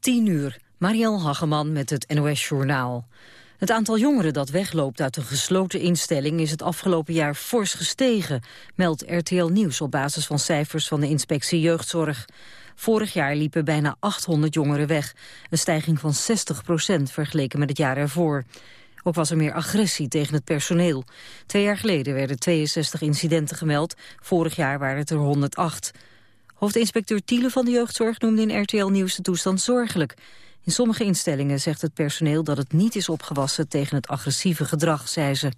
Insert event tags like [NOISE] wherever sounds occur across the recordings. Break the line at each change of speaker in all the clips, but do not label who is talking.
10 uur, Marielle Hageman met het NOS Journaal. Het aantal jongeren dat wegloopt uit een gesloten instelling is het afgelopen jaar fors gestegen, meldt RTL Nieuws op basis van cijfers van de inspectie jeugdzorg. Vorig jaar liepen bijna 800 jongeren weg, een stijging van 60 procent vergeleken met het jaar ervoor. Ook was er meer agressie tegen het personeel. Twee jaar geleden werden 62 incidenten gemeld, vorig jaar waren het er 108. Hoofdinspecteur Thiele van de jeugdzorg noemde in RTL Nieuws de toestand zorgelijk. In sommige instellingen zegt het personeel dat het niet is opgewassen tegen het agressieve gedrag, zei ze.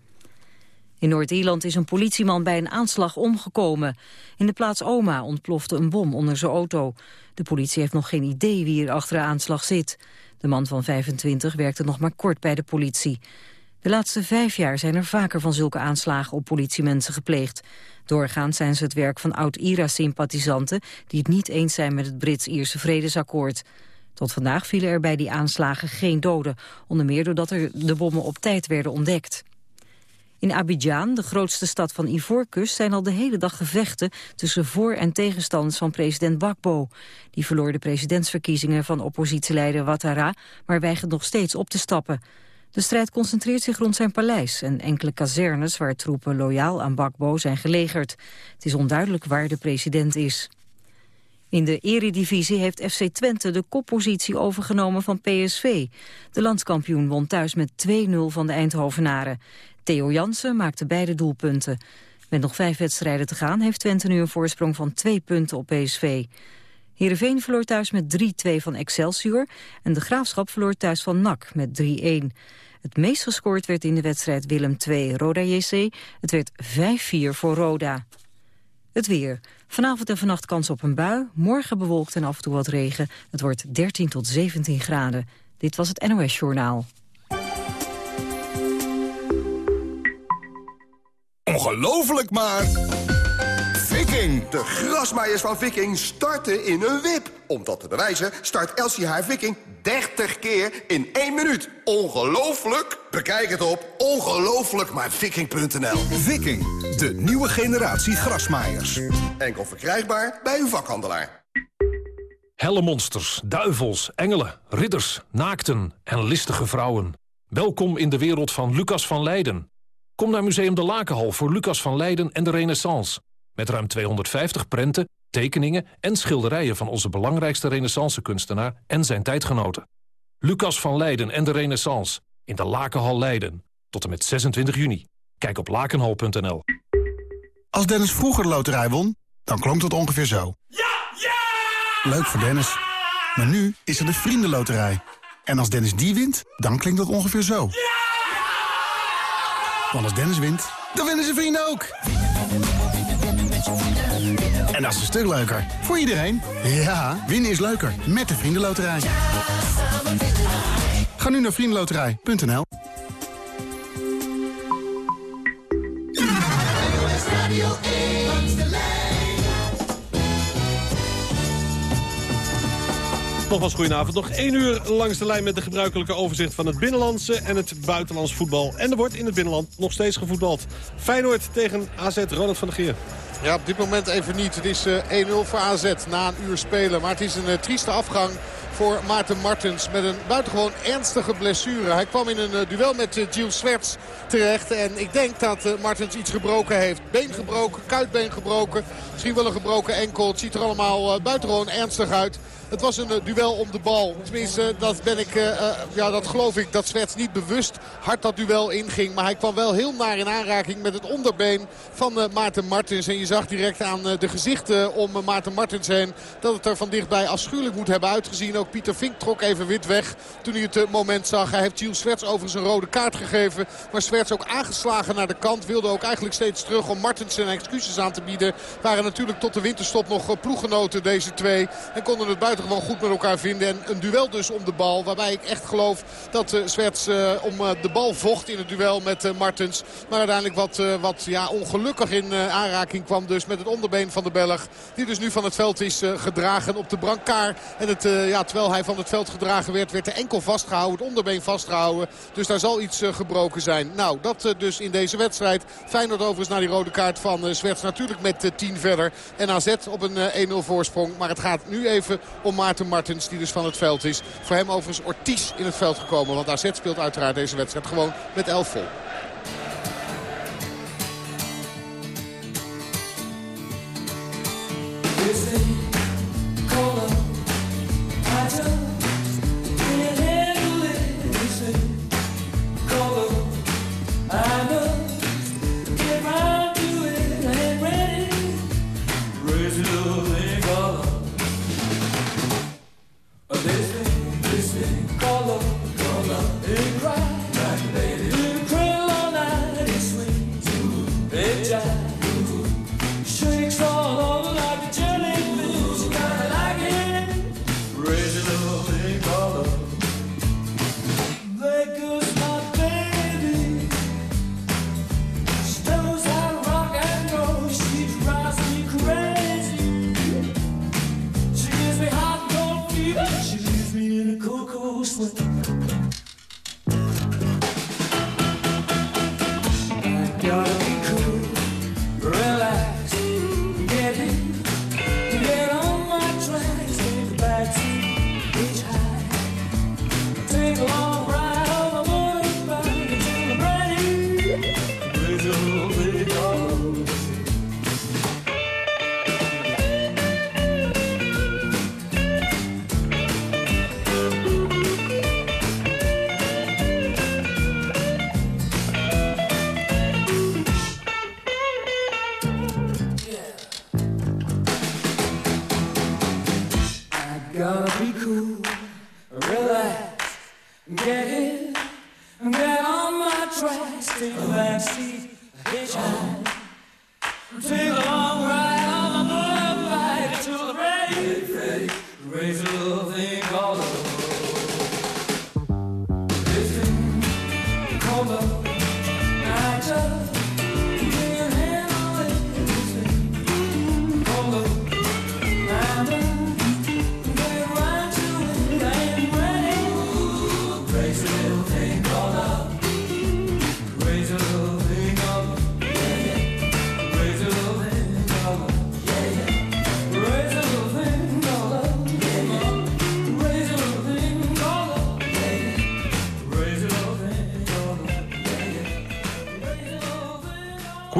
In Noord-Ierland is een politieman bij een aanslag omgekomen. In de plaats Oma ontplofte een bom onder zijn auto. De politie heeft nog geen idee wie er achter de aanslag zit. De man van 25 werkte nog maar kort bij de politie. De laatste vijf jaar zijn er vaker van zulke aanslagen op politiemensen gepleegd. Doorgaans zijn ze het werk van oud-IRA-sympathisanten... die het niet eens zijn met het Brits-Ierse vredesakkoord. Tot vandaag vielen er bij die aanslagen geen doden. Onder meer doordat er de bommen op tijd werden ontdekt. In Abidjan, de grootste stad van Ivoorkust, zijn al de hele dag gevechten tussen voor- en tegenstanders van president Bakbo. Die verloor de presidentsverkiezingen van oppositieleider Ouattara, maar weigert nog steeds op te stappen. De strijd concentreert zich rond zijn paleis en enkele kazernes waar troepen loyaal aan Bakbo zijn gelegerd. Het is onduidelijk waar de president is. In de eredivisie heeft FC Twente de koppositie overgenomen van PSV. De landskampioen won thuis met 2-0 van de Eindhovenaren. Theo Jansen maakte beide doelpunten. Met nog vijf wedstrijden te gaan heeft Twente nu een voorsprong van twee punten op PSV. Heerenveen verloor thuis met 3-2 van Excelsior en de Graafschap verloor thuis van NAC met 3-1. Het meest gescoord werd in de wedstrijd Willem II Roda JC. Het werd 5-4 voor Roda. Het weer. Vanavond en vannacht kans op een bui. Morgen bewolkt en af en toe wat regen. Het wordt 13 tot 17 graden. Dit was het NOS Journaal.
Ongelooflijk maar... Viking, de grasmaaiers van Viking, starten in een wip. Om dat te bewijzen start Elsie haar Viking 30 keer in 1 minuut. Ongelooflijk? Bekijk het op ongelooflijkmaarviking.nl
Viking, de nieuwe generatie grasmaaiers.
Enkel verkrijgbaar bij uw vakhandelaar.
Helle monsters, duivels, engelen, ridders, naakten en listige vrouwen. Welkom in de wereld van Lucas van Leiden. Kom naar Museum de Lakenhal voor Lucas van Leiden en de Renaissance. Met ruim 250 prenten, tekeningen en schilderijen... van onze belangrijkste renaissance-kunstenaar en zijn tijdgenoten. Lucas van Leiden en de Renaissance in de Lakenhal Leiden. Tot en met 26 juni. Kijk op lakenhal.nl.
Als Dennis vroeger de loterij won, dan klonk het ongeveer zo.
Ja! Ja!
Leuk voor Dennis. Maar nu is er de Vriendenloterij. En als Dennis die wint, dan klinkt dat ongeveer zo.
Ja!
Want als Dennis wint, dan winnen zijn vrienden ook. En dat is een stuk leuker. Voor iedereen. Ja, winnen is leuker. Met de Vriendenloterij. Ga nu naar vriendenloterij.nl
Nogmaals goedenavond. Nog één uur langs de lijn met de gebruikelijke overzicht van het binnenlandse en het buitenlands voetbal. En er wordt in het binnenland nog steeds gevoetbald. Feyenoord tegen AZ, Ronald van der Geer.
Ja, op dit moment even niet. Het is eh, 1-0 voor AZ na een uur spelen. Maar het is een uh, trieste afgang voor Maarten Martens met een buitengewoon ernstige blessure. Hij kwam in een uh, duel met Gilles Swerts terecht. En ik denk dat Martens iets gebroken heeft. Been gebroken, kuitbeen gebroken. Misschien wel een gebroken enkel. Het ziet er allemaal buitengewoon ernstig uit. Het was een uh, duel om de bal. Tenminste, dat, ben ik, uh, uh, ja, dat geloof ik dat Swerts niet bewust hard dat duel inging. Maar hij kwam wel heel naar in aanraking met het onderbeen van Maarten Martens. En je zag direct aan de gezichten om Maarten Martens heen... dat het er van dichtbij afschuwelijk moet hebben uitgezien. Ook Pieter Vink trok even wit weg toen hij het moment zag. Hij heeft Gilles Swerts overigens een rode kaart gegeven. Maar Swerts ook aangeslagen naar de kant. Wilde ook eigenlijk steeds terug om Martens zijn excuses aan te bieden. Waren natuurlijk tot de winterstop nog ploeggenoten deze twee. En konden het buiten gewoon goed met elkaar vinden. En een duel dus om de bal. Waarbij ik echt geloof dat uh, Zwerts uh, om uh, de bal vocht in het duel met Martens. Maar uiteindelijk wat, wat ja, ongelukkig in aanraking kwam dus met het onderbeen van de Belg. Die dus nu van het veld is gedragen op de brancard. En het, ja, terwijl hij van het veld gedragen werd, werd de enkel vastgehouden. Het onderbeen vastgehouden. Dus daar zal iets gebroken zijn. Nou, dat dus in deze wedstrijd. Feyenoord overigens naar die rode kaart van Zwerts. Natuurlijk met 10 verder. En AZ op een 1-0 voorsprong. Maar het gaat nu even om Maarten Martens die dus van het veld is. Voor hem overigens Ortiz in het veld gekomen. Want AZ speelt uiteraard deze wedstrijd gewoon met 11 vol.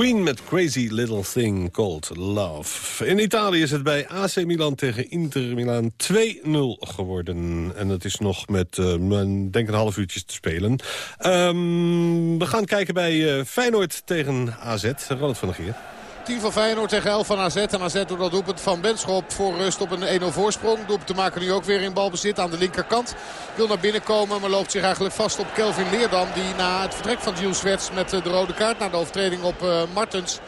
Queen met Crazy Little Thing Called Love. In Italië is het bij AC Milan tegen Inter Milan 2-0 geworden. En het is nog met, uh, denk een half uurtje te spelen. Um, we gaan kijken bij uh, Feyenoord tegen AZ. Ronald van der Geer. 10 van Feyenoord tegen 11 van AZ. En AZ door dat doelpunt van Benschop voor rust op een 1-0 voorsprong. Doelpunt te maken nu ook weer in balbezit aan de linkerkant. Wil naar binnen komen, maar loopt zich eigenlijk vast op Kelvin Leerdam. Die na het vertrek van Jules Wets met de rode kaart... na de overtreding op uh, Martens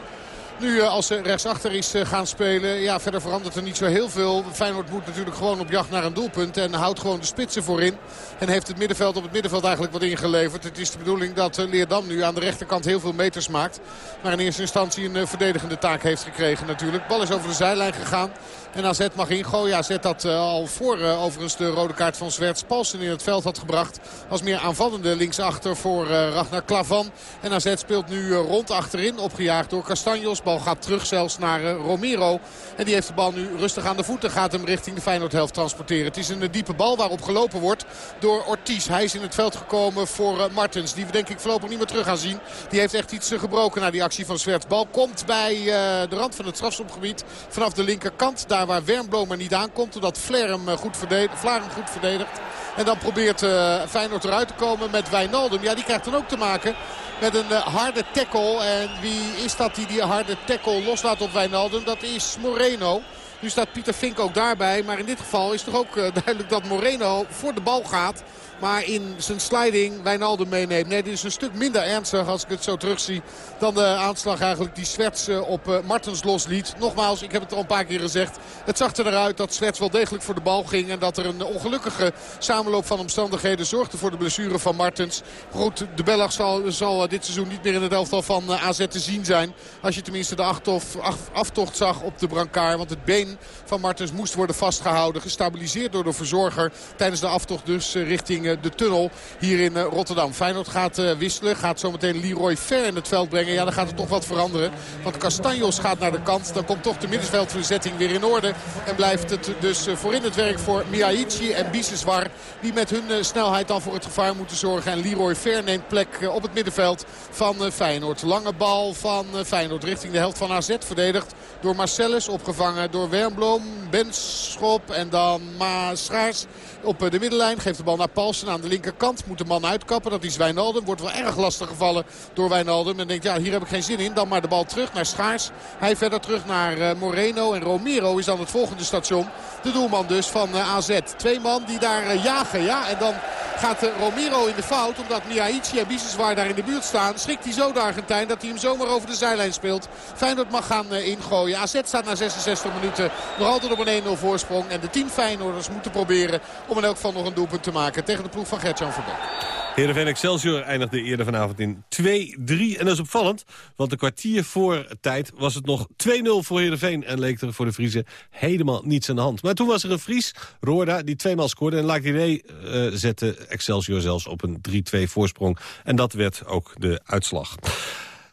nu eh, als ze rechtsachter is eh, gaan spelen, ja, verder verandert er niet zo heel veel. Feyenoord moet natuurlijk gewoon op jacht naar een doelpunt. En houdt gewoon de spitsen voorin. En heeft het middenveld op het middenveld eigenlijk wat ingeleverd. Het is de bedoeling dat eh, Leerdam nu aan de rechterkant heel veel meters maakt. Maar in eerste instantie een verdedigende taak heeft gekregen natuurlijk. Bal is over de zijlijn gegaan. En AZ mag ingooien. AZ dat uh, al voor uh, overigens de rode kaart van Zwerts Palsen in het veld had gebracht. Als meer aanvallende linksachter voor uh, Ragnar Klavan. En AZ speelt nu rond achterin. Opgejaagd door Castanjos. Bal gaat terug zelfs naar Romero. En die heeft de bal nu rustig aan de voeten. Gaat hem richting de Feyenoord-helft transporteren. Het is een diepe bal waarop gelopen wordt door Ortiz. Hij is in het veld gekomen voor Martens. Die we denk ik voorlopig niet meer terug gaan zien. Die heeft echt iets gebroken na die actie van Zwerts. Bal komt bij de rand van het strafschopgebied vanaf de linkerkant. Daar waar Wernbloem er niet aankomt. Doordat Flair hem eh, goed verdedigt. Goed. En dan probeert uh, Feyenoord eruit te komen met Wijnaldum. Ja, die krijgt dan ook te maken met een uh, harde tackle. En wie is dat die die harde tackle loslaat op Wijnaldum? Dat is Moreno. Nu staat Pieter Fink ook daarbij. Maar in dit geval is toch ook [LAUGHS] duidelijk dat Moreno voor de bal gaat. Maar in zijn sliding Wijnaldum meeneemt. Nee, dit is een stuk minder ernstig als ik het zo terugzie. Dan de aanslag eigenlijk die Swerts eh, op eh, Martens losliet. Nogmaals, ik heb het al een paar keer gezegd. Het zag er eruit dat Swerts wel degelijk voor de bal ging. En dat er een ongelukkige samenloop van omstandigheden zorgde voor de blessure van Martens. Goed, de Bellag zal, zal dit seizoen niet meer in het elftal van eh, AZ te zien zijn. Als je tenminste de aftocht zag op de brancard. Want het been van Martens moest worden vastgehouden. Gestabiliseerd door de verzorger tijdens de aftocht dus richting de tunnel hier in Rotterdam. Feyenoord gaat wisselen. Gaat zometeen Leroy Ver in het veld brengen. Ja, dan gaat er toch wat veranderen. Want Castanjos gaat naar de kant. Dan komt toch de middenveldverzetting weer in orde. En blijft het dus voorin het werk voor Miyaichi en Biseswar. Die met hun snelheid dan voor het gevaar moeten zorgen. En Leroy Ver neemt plek op het middenveld van Feyenoord. Lange bal van Feyenoord richting de helft van AZ. Verdedigd door Marcellus. Opgevangen door Wernbloem. Benschop en dan Schaars op de middenlijn. Geeft de bal naar Aan de linkerkant. Moet de man uitkappen. Dat is Wijnaldum. Wordt wel erg lastig gevallen door Wijnaldum. En denkt ja hier heb ik geen zin in. Dan maar de bal terug naar Schaars. Hij verder terug naar Moreno. En Romero is dan het volgende station. De doelman dus van AZ. Twee man die daar jagen. Ja, en dan gaat Romero in de fout. Omdat Miaichi en Biseswar daar in de buurt staan. Schrikt hij zo de Argentijn dat hij hem zomaar over de zijlijn speelt. Feyenoord mag gaan ingooien. AZ staat na 66 minuten nog altijd op een 1-0 voorsprong. En de 10 Feyenoorders moeten proberen om in elk geval nog een doelpunt te maken tegen de ploeg van Gertjan Verbeek.
Heerenveen Excelsior eindigde eerder vanavond in 2-3. En dat is opvallend, want een kwartier voor tijd was het nog 2-0 voor Heerenveen. En leek er voor de Friese helemaal niets aan de hand. Maar toen was er een Fries, Roorda, die tweemaal scoorde. En Lakiré uh, zette Excelsior zelfs op een 3-2 voorsprong. En dat werd ook de uitslag.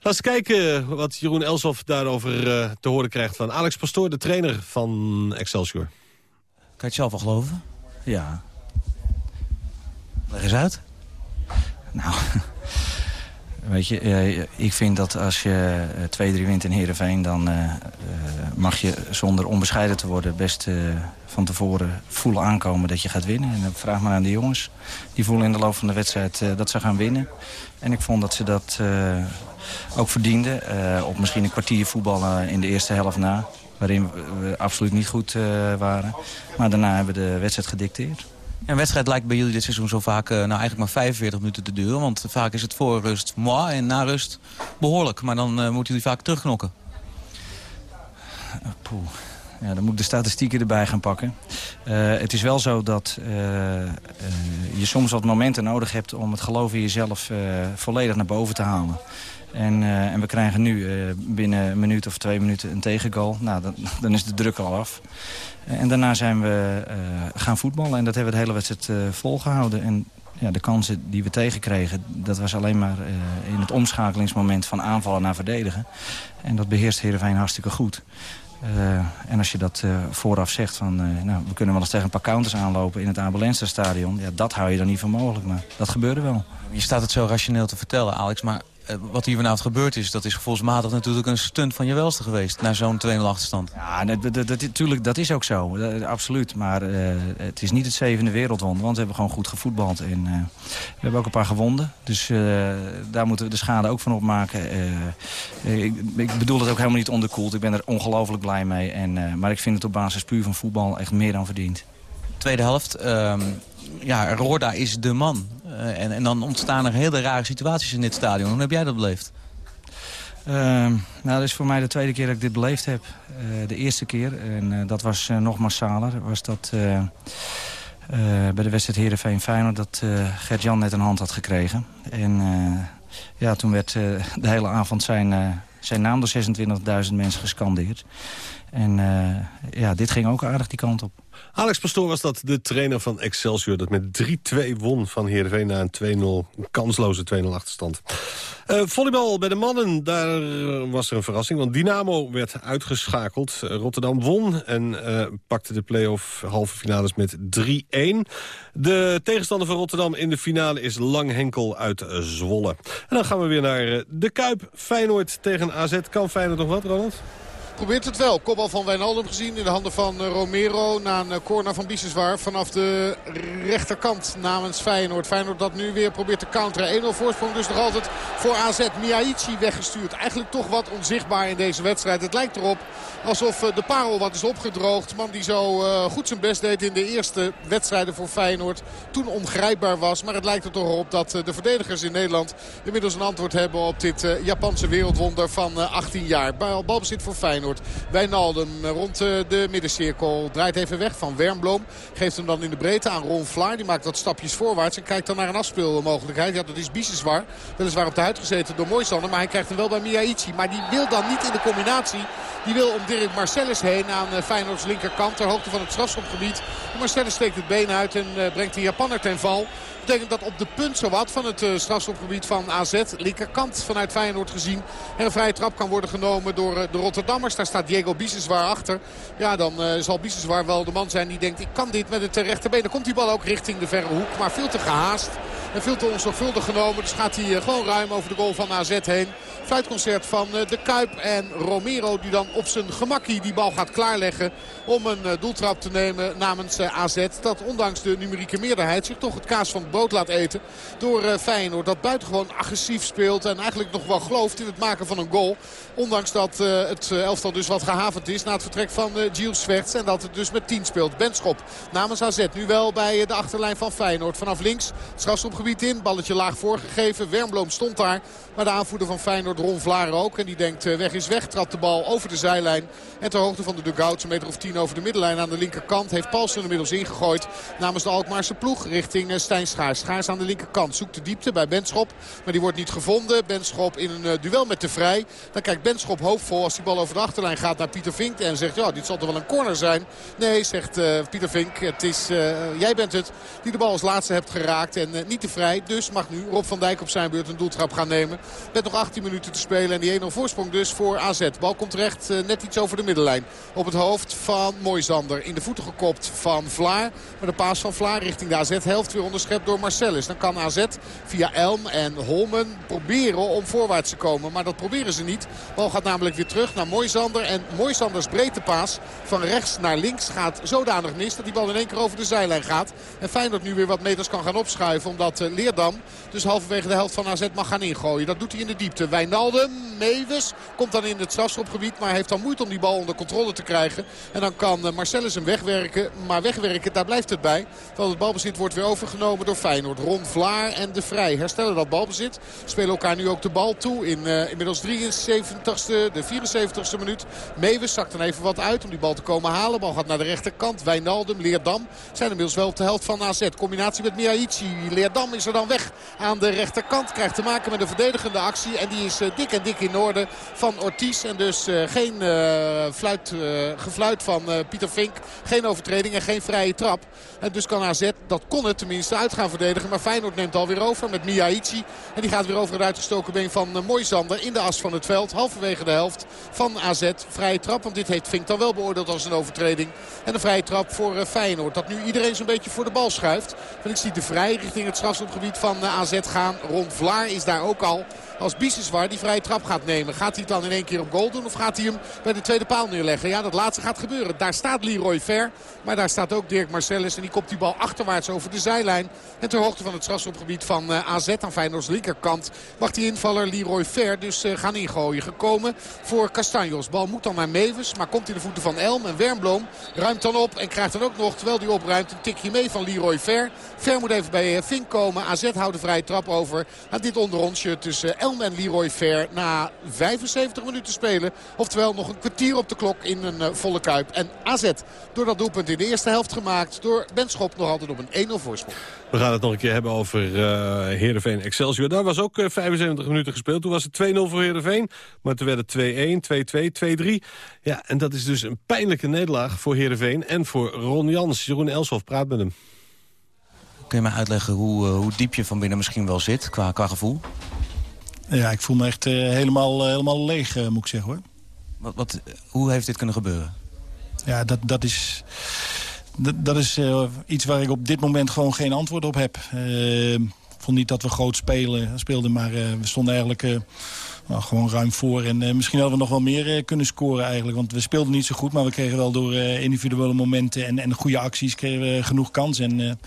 Laten we kijken wat Jeroen Elshoff daarover uh, te horen krijgt van Alex Pastoor, de trainer van Excelsior.
Kan je het zelf wel geloven? Ja. Leg eens uit. Nou, [LAUGHS] weet je, eh, ik vind dat als je 2-3 wint in Heerenveen... dan uh, mag je zonder onbescheiden te worden best van tevoren voelen aankomen dat je gaat winnen. En vraag maar aan de jongens. Die voelen in de loop van de wedstrijd dat ze gaan winnen. En ik vond dat ze dat ook verdienden. op misschien een kwartier voetballen in de eerste helft na. Waarin we absoluut niet goed waren. Maar daarna hebben we de wedstrijd gedicteerd.
Een wedstrijd lijkt bij jullie dit seizoen zo vaak, uh, nou eigenlijk maar 45 minuten te duren. Want vaak is het voor rust moi en na rust behoorlijk. Maar dan uh, moeten jullie vaak terugknokken.
Poeh. Ja, dan moet ik de statistieken erbij gaan pakken. Het is wel zo dat je soms wat momenten nodig hebt om het geloof in jezelf volledig naar boven te halen. En, uh, en we krijgen nu uh, binnen een minuut of twee minuten een tegengoal. Nou, dan, [LAUGHS] dan is de druk al af. En daarna zijn we gaan voetballen. En dat hebben we de hele wedstrijd volgehouden. En ja, de kansen die we tegenkregen, dat was alleen maar in het omschakelingsmoment van aanvallen naar verdedigen. En dat beheerst Heerenveen hartstikke goed. En als je dat vooraf zegt van, nou, we kunnen wel eens tegen een paar counters aanlopen in het Abelenster stadion. Ja, dat hou je dan niet voor mogelijk, maar dat gebeurde wel.
Je staat het zo rationeel te vertellen, Alex, maar eh, wat hier vanavond gebeurd is, dat is gevoelsmatig natuurlijk een stunt van je welste geweest. Naar zo'n 2-0 achterstand.
Ja, natuurlijk, dat is ook zo. absoluut. Maar uh, het is niet het zevende wereldwonder. Want we hebben gewoon goed gevoetbald. En we hebben ook een paar gewonden. Dus daar moeten we de schade ook van opmaken. Ik, ik, bedoel het ook helemaal niet onderkoeld. Ik ben er ongelooflijk blij mee. En, maar ik vind het op basis puur van voetbal echt meer dan verdiend.
Tweede helft. Ehm, ja, Roorda is de man. Uh, en, en, dan ontstaan er hele rare situaties in dit stadion. Hoe heb jij dat beleefd?
Uh, nou, dat is voor mij de tweede keer dat ik dit beleefd heb. Uh, de eerste keer, en dat was nog massaler, was dat bij de wedstrijd Heerenveen Feyenoord... dat Gert-Jan net een hand had gekregen. En ja, toen werd de hele avond zijn, zijn naam door 26.000 mensen gescandeerd. En ja, dit ging ook aardig die kant op.
Alex Pastoor was dat, de trainer van Excelsior... dat met 3-2 won van Heerenveen na een 2-0, kansloze 2-0 achterstand. Uh, volleybal bij de mannen, daar was er een verrassing... want Dynamo werd uitgeschakeld. Uh, Rotterdam won en uh, pakte de play-off halve finales met 3-1. De tegenstander van Rotterdam in de finale is Langhenkel uit Zwolle. En dan gaan we weer naar de Kuip. Feyenoord tegen AZ. Kan Feyenoord nog wat, Ronald?
Probeert het wel. Kopbal van Wijnaldum gezien in de handen van eh, Romero. Na een eh, corner van Biseswar vanaf de rechterkant namens Feyenoord. Feyenoord dat nu weer probeert te counteren. 1-0 voorsprong dus nog altijd voor AZ. Miyaichi weggestuurd. Eigenlijk toch wat onzichtbaar in deze wedstrijd. Het lijkt erop alsof eh, de parel wat is opgedroogd. Man die zo goed zijn best deed in de eerste wedstrijden voor Feyenoord. Toen ongrijpbaar was. Maar het lijkt er toch op dat de verdedigers in Nederland inmiddels een antwoord hebben op dit Japanse wereldwonder van 18 jaar. Balbezit voor Feyenoord. Feyenoord. Wijnaldum rond de middencirkel. Draait even weg van Wernbloem. Geeft hem dan in de breedte aan Ron Vlaar. Die maakt wat stapjes voorwaarts en kijkt dan naar een afspeelmogelijkheid. Ja, dat is Biseswar. Weliswaar op de huid gezeten door Moisander. Maar hij krijgt hem wel bij Miaichi. Maar die wil dan niet in de combinatie. Die wil om Dirk Marcellus heen aan Feyenoords linkerkant. Ter hoogte van het strafschopgebied. Marcellus steekt het been uit en brengt de Japanner ten val betekent dat op de punt zowat van het uh, strafschopgebied van AZ. Linkerkant vanuit Feyenoord gezien. Er een vrije trap kan worden genomen door uh, de Rotterdammers. Daar staat Diego Biseswar achter. Ja, dan uh, zal Biseswar wel de man zijn die denkt ik kan dit met het rechterbeen. Dan komt die bal ook richting de verre hoek. Maar veel te gehaast en veel te onzorgvuldig genomen. Dus gaat hij gewoon ruim over de goal van AZ heen. Fluitconcert van de Kuip en Romero die dan op zijn gemakkie die bal gaat klaarleggen. Om een doeltrap te nemen namens AZ. Dat ondanks de numerieke meerderheid zich toch het kaas van het brood laat eten. Door Feyenoord dat buitengewoon agressief speelt. En eigenlijk nog wel gelooft in het maken van een goal. Ondanks dat het elftal dus wat gehavend is na het vertrek van Gilles Swerts. En dat het dus met 10 speelt. Benschop namens AZ. Nu wel bij de achterlijn van Feyenoord. Vanaf links het strafschopgebied in. Balletje laag voorgegeven. Wermbloom stond daar. Maar de aanvoerder van Feyenoord, Ron Vlaar ook. En die denkt weg is weg. Trapt de bal over de zijlijn. En ter hoogte van de dugout, een meter of tien over de middenlijn aan de linkerkant. Heeft Paulsen inmiddels ingegooid namens de Alkmaarse ploeg richting Stijn Schaars. Schaars aan de linkerkant zoekt de diepte bij Benschop. Maar die wordt niet gevonden. Benschop in een duel met de Vrij. Dan kijkt Benschop hoopvol als die bal over de achterlijn gaat naar Pieter Vink. En zegt ja dit zal toch wel een corner zijn. Nee zegt Pieter Vink. Het is, jij bent het die de bal als laatste hebt geraakt. En niet de Vrij. Dus mag nu Rob van Dijk op zijn beurt een doeltrap gaan nemen. Met nog 18 minuten te spelen. En die 1-0 voorsprong dus voor AZ. Bal komt terecht net iets over de middenlijn. Op het hoofd van Moisander. In de voeten gekopt van Vlaar. Maar de paas van Vlaar richting de AZ-helft weer onderschept door Marcellus. Dan kan AZ via Elm en Holmen proberen om voorwaarts te komen. Maar dat proberen ze niet. Bal gaat namelijk weer terug naar Moisander. En Moisanders breedte paas van rechts naar links gaat zodanig mis... dat die bal in één keer over de zijlijn gaat. En Feyenoord nu weer wat meters kan gaan opschuiven. Omdat Leerdam dus halverwege de helft van AZ mag gaan ingooien. Dat doet hij in de diepte. Wijnaldum, Mewes komt dan in het strafschopgebied. Maar heeft dan moeite om die bal onder controle te krijgen. En dan kan Marcellus hem wegwerken. Maar wegwerken, daar blijft het bij. Want het balbezit wordt weer overgenomen door Feyenoord. Ron Vlaar en De Vrij herstellen dat balbezit. Spelen elkaar nu ook de bal toe in uh, inmiddels 73ste, de 74ste minuut. Mewes zakt dan even wat uit om die bal te komen halen. Bal gaat naar de rechterkant. Wijnaldum, Leerdam zijn inmiddels wel op de helft van AZ. Combinatie met Miaichi. Leerdam is er dan weg aan de rechterkant. Krijgt te maken met een verdedigende actie. En die is uh, dik en dik in orde van Ortiz. En dus uh, geen fluit, gefluit van Pieter Vink. Geen overtreding en geen vrije trap. En dus kan AZ, dat kon het tenminste, uit gaan verdedigen. Maar Feyenoord neemt alweer over met Miaichi. En die gaat weer over het uitgestoken been van Moisander in de as van het veld. Halverwege de helft van AZ. Vrije trap, want dit heeft Vink dan wel beoordeeld als een overtreding. En een vrije trap voor Feyenoord. Dat nu iedereen zo'n beetje voor de bal schuift. Want ik zie de vrij richting het strafschopgebied van uh, AZ gaan. Rond Vlaar is daar ook al als Biseswar die vrije trap gaat nemen. Gaat hij het dan in één keer op goal doen of gaat hij hem bij de tweede paal neerleggen? Ja, dat laatste gaat gebeuren. Daar staat Leroy Ver, maar daar staat ook Dirk Marcellus. En die kopt die bal achterwaarts over de zijlijn. En ter hoogte van het strafschopgebied van uh, AZ aan Feyenoord's linkerkant mag die invaller Leroy Ver dus uh, gaan ingooien. Gekomen voor Castanjos. Bal moet dan naar Mevers, maar komt in de voeten van Elm. En Wernbloem ruimt dan op en krijgt dan ook nog, terwijl die opruimt, een tikje mee van Leroy Ver. Ver moet even bij uh, Fink komen. AZ houdt de vrije trap over aan dit onderrondje tussen Elm en Leroy Ver na 75 minuten spelen. Oftewel nog een kwartier op de klok in een uh, volle kuip. En AZ door dat doelpunt in de eerste helft gemaakt door Ben Schop nog altijd op een 1-0 voorsprong.
We gaan het nog een keer hebben over uh, Heerenveen Excelsior. Daar was ook uh, 75 minuten gespeeld. Toen was het 2-0 voor Heerenveen. Maar toen werd het 2-1, 2-2, 2-3. Ja, en dat is dus een pijnlijke nederlaag voor Heerenveen en voor Ron Jans. Jeroen Elshoff praat met hem.
Kun je mij uitleggen hoe, uh, hoe diep je van binnen misschien wel zit qua, qua gevoel?
Ja, ik voel me echt uh, helemaal, uh, helemaal leeg, uh, moet ik zeggen hoor.
Wat, wat, hoe heeft dit kunnen gebeuren?
Ja, dat, dat is, dat, dat is iets waar ik op dit moment gewoon geen antwoord op heb. ik vond niet dat we groot spelen, speelden, maar we stonden eigenlijk... Nou, gewoon ruim voor. En uh, misschien hadden we nog wel meer uh, kunnen scoren eigenlijk. Want we speelden niet zo goed, maar we kregen wel door uh, individuele momenten en, en goede acties kregen we genoeg kans. En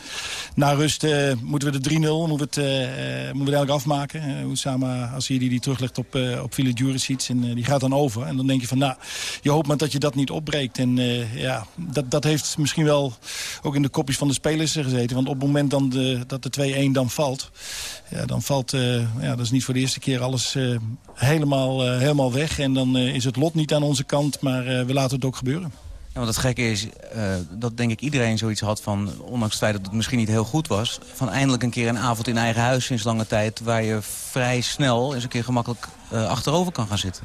na rust moeten we de 3-0 moeten we het, moeten we eigenlijk afmaken. Oussama Assiri die, die teruglegt op, op Villa Juricic en die gaat dan over. En dan denk je van, nou, je hoopt maar dat je dat niet opbreekt. En ja, dat, dat heeft misschien wel ook in de kopjes van de spelers gezeten. Want op het moment dan de, dat de 2-1 dan valt, ja, dan valt, ja, dat is niet voor de eerste keer alles helemaal, helemaal weg. En dan is het lot niet aan onze kant, maar we laten het ook gebeuren.
Ja, want het gekke is dat denk ik iedereen zoiets had van... ondanks het feit dat het misschien niet heel goed was... van eindelijk een keer een avond in eigen huis sinds lange tijd... waar je vrij snel eens een keer gemakkelijk achterover kan gaan zitten.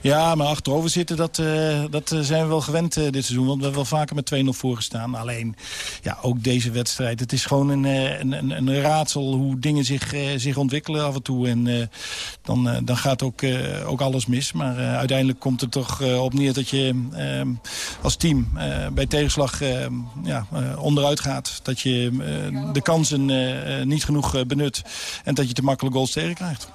Ja, maar achterover zitten, dat, uh, dat eh, zijn we wel gewend uh, dit seizoen. Want we hebben wel vaker met 2-0 voorgestaan. Alleen, ja, ook deze wedstrijd. Het is gewoon een, een, een, een raadsel hoe dingen zich, zich ontwikkelen af en toe. En dan, dan gaat ook, ook alles mis. Maar uiteindelijk komt het toch op neer dat je als team bij tegenslag ja, onderuit gaat. Dat je de kansen niet genoeg benut. En dat je te makkelijk goals tegenkrijgt.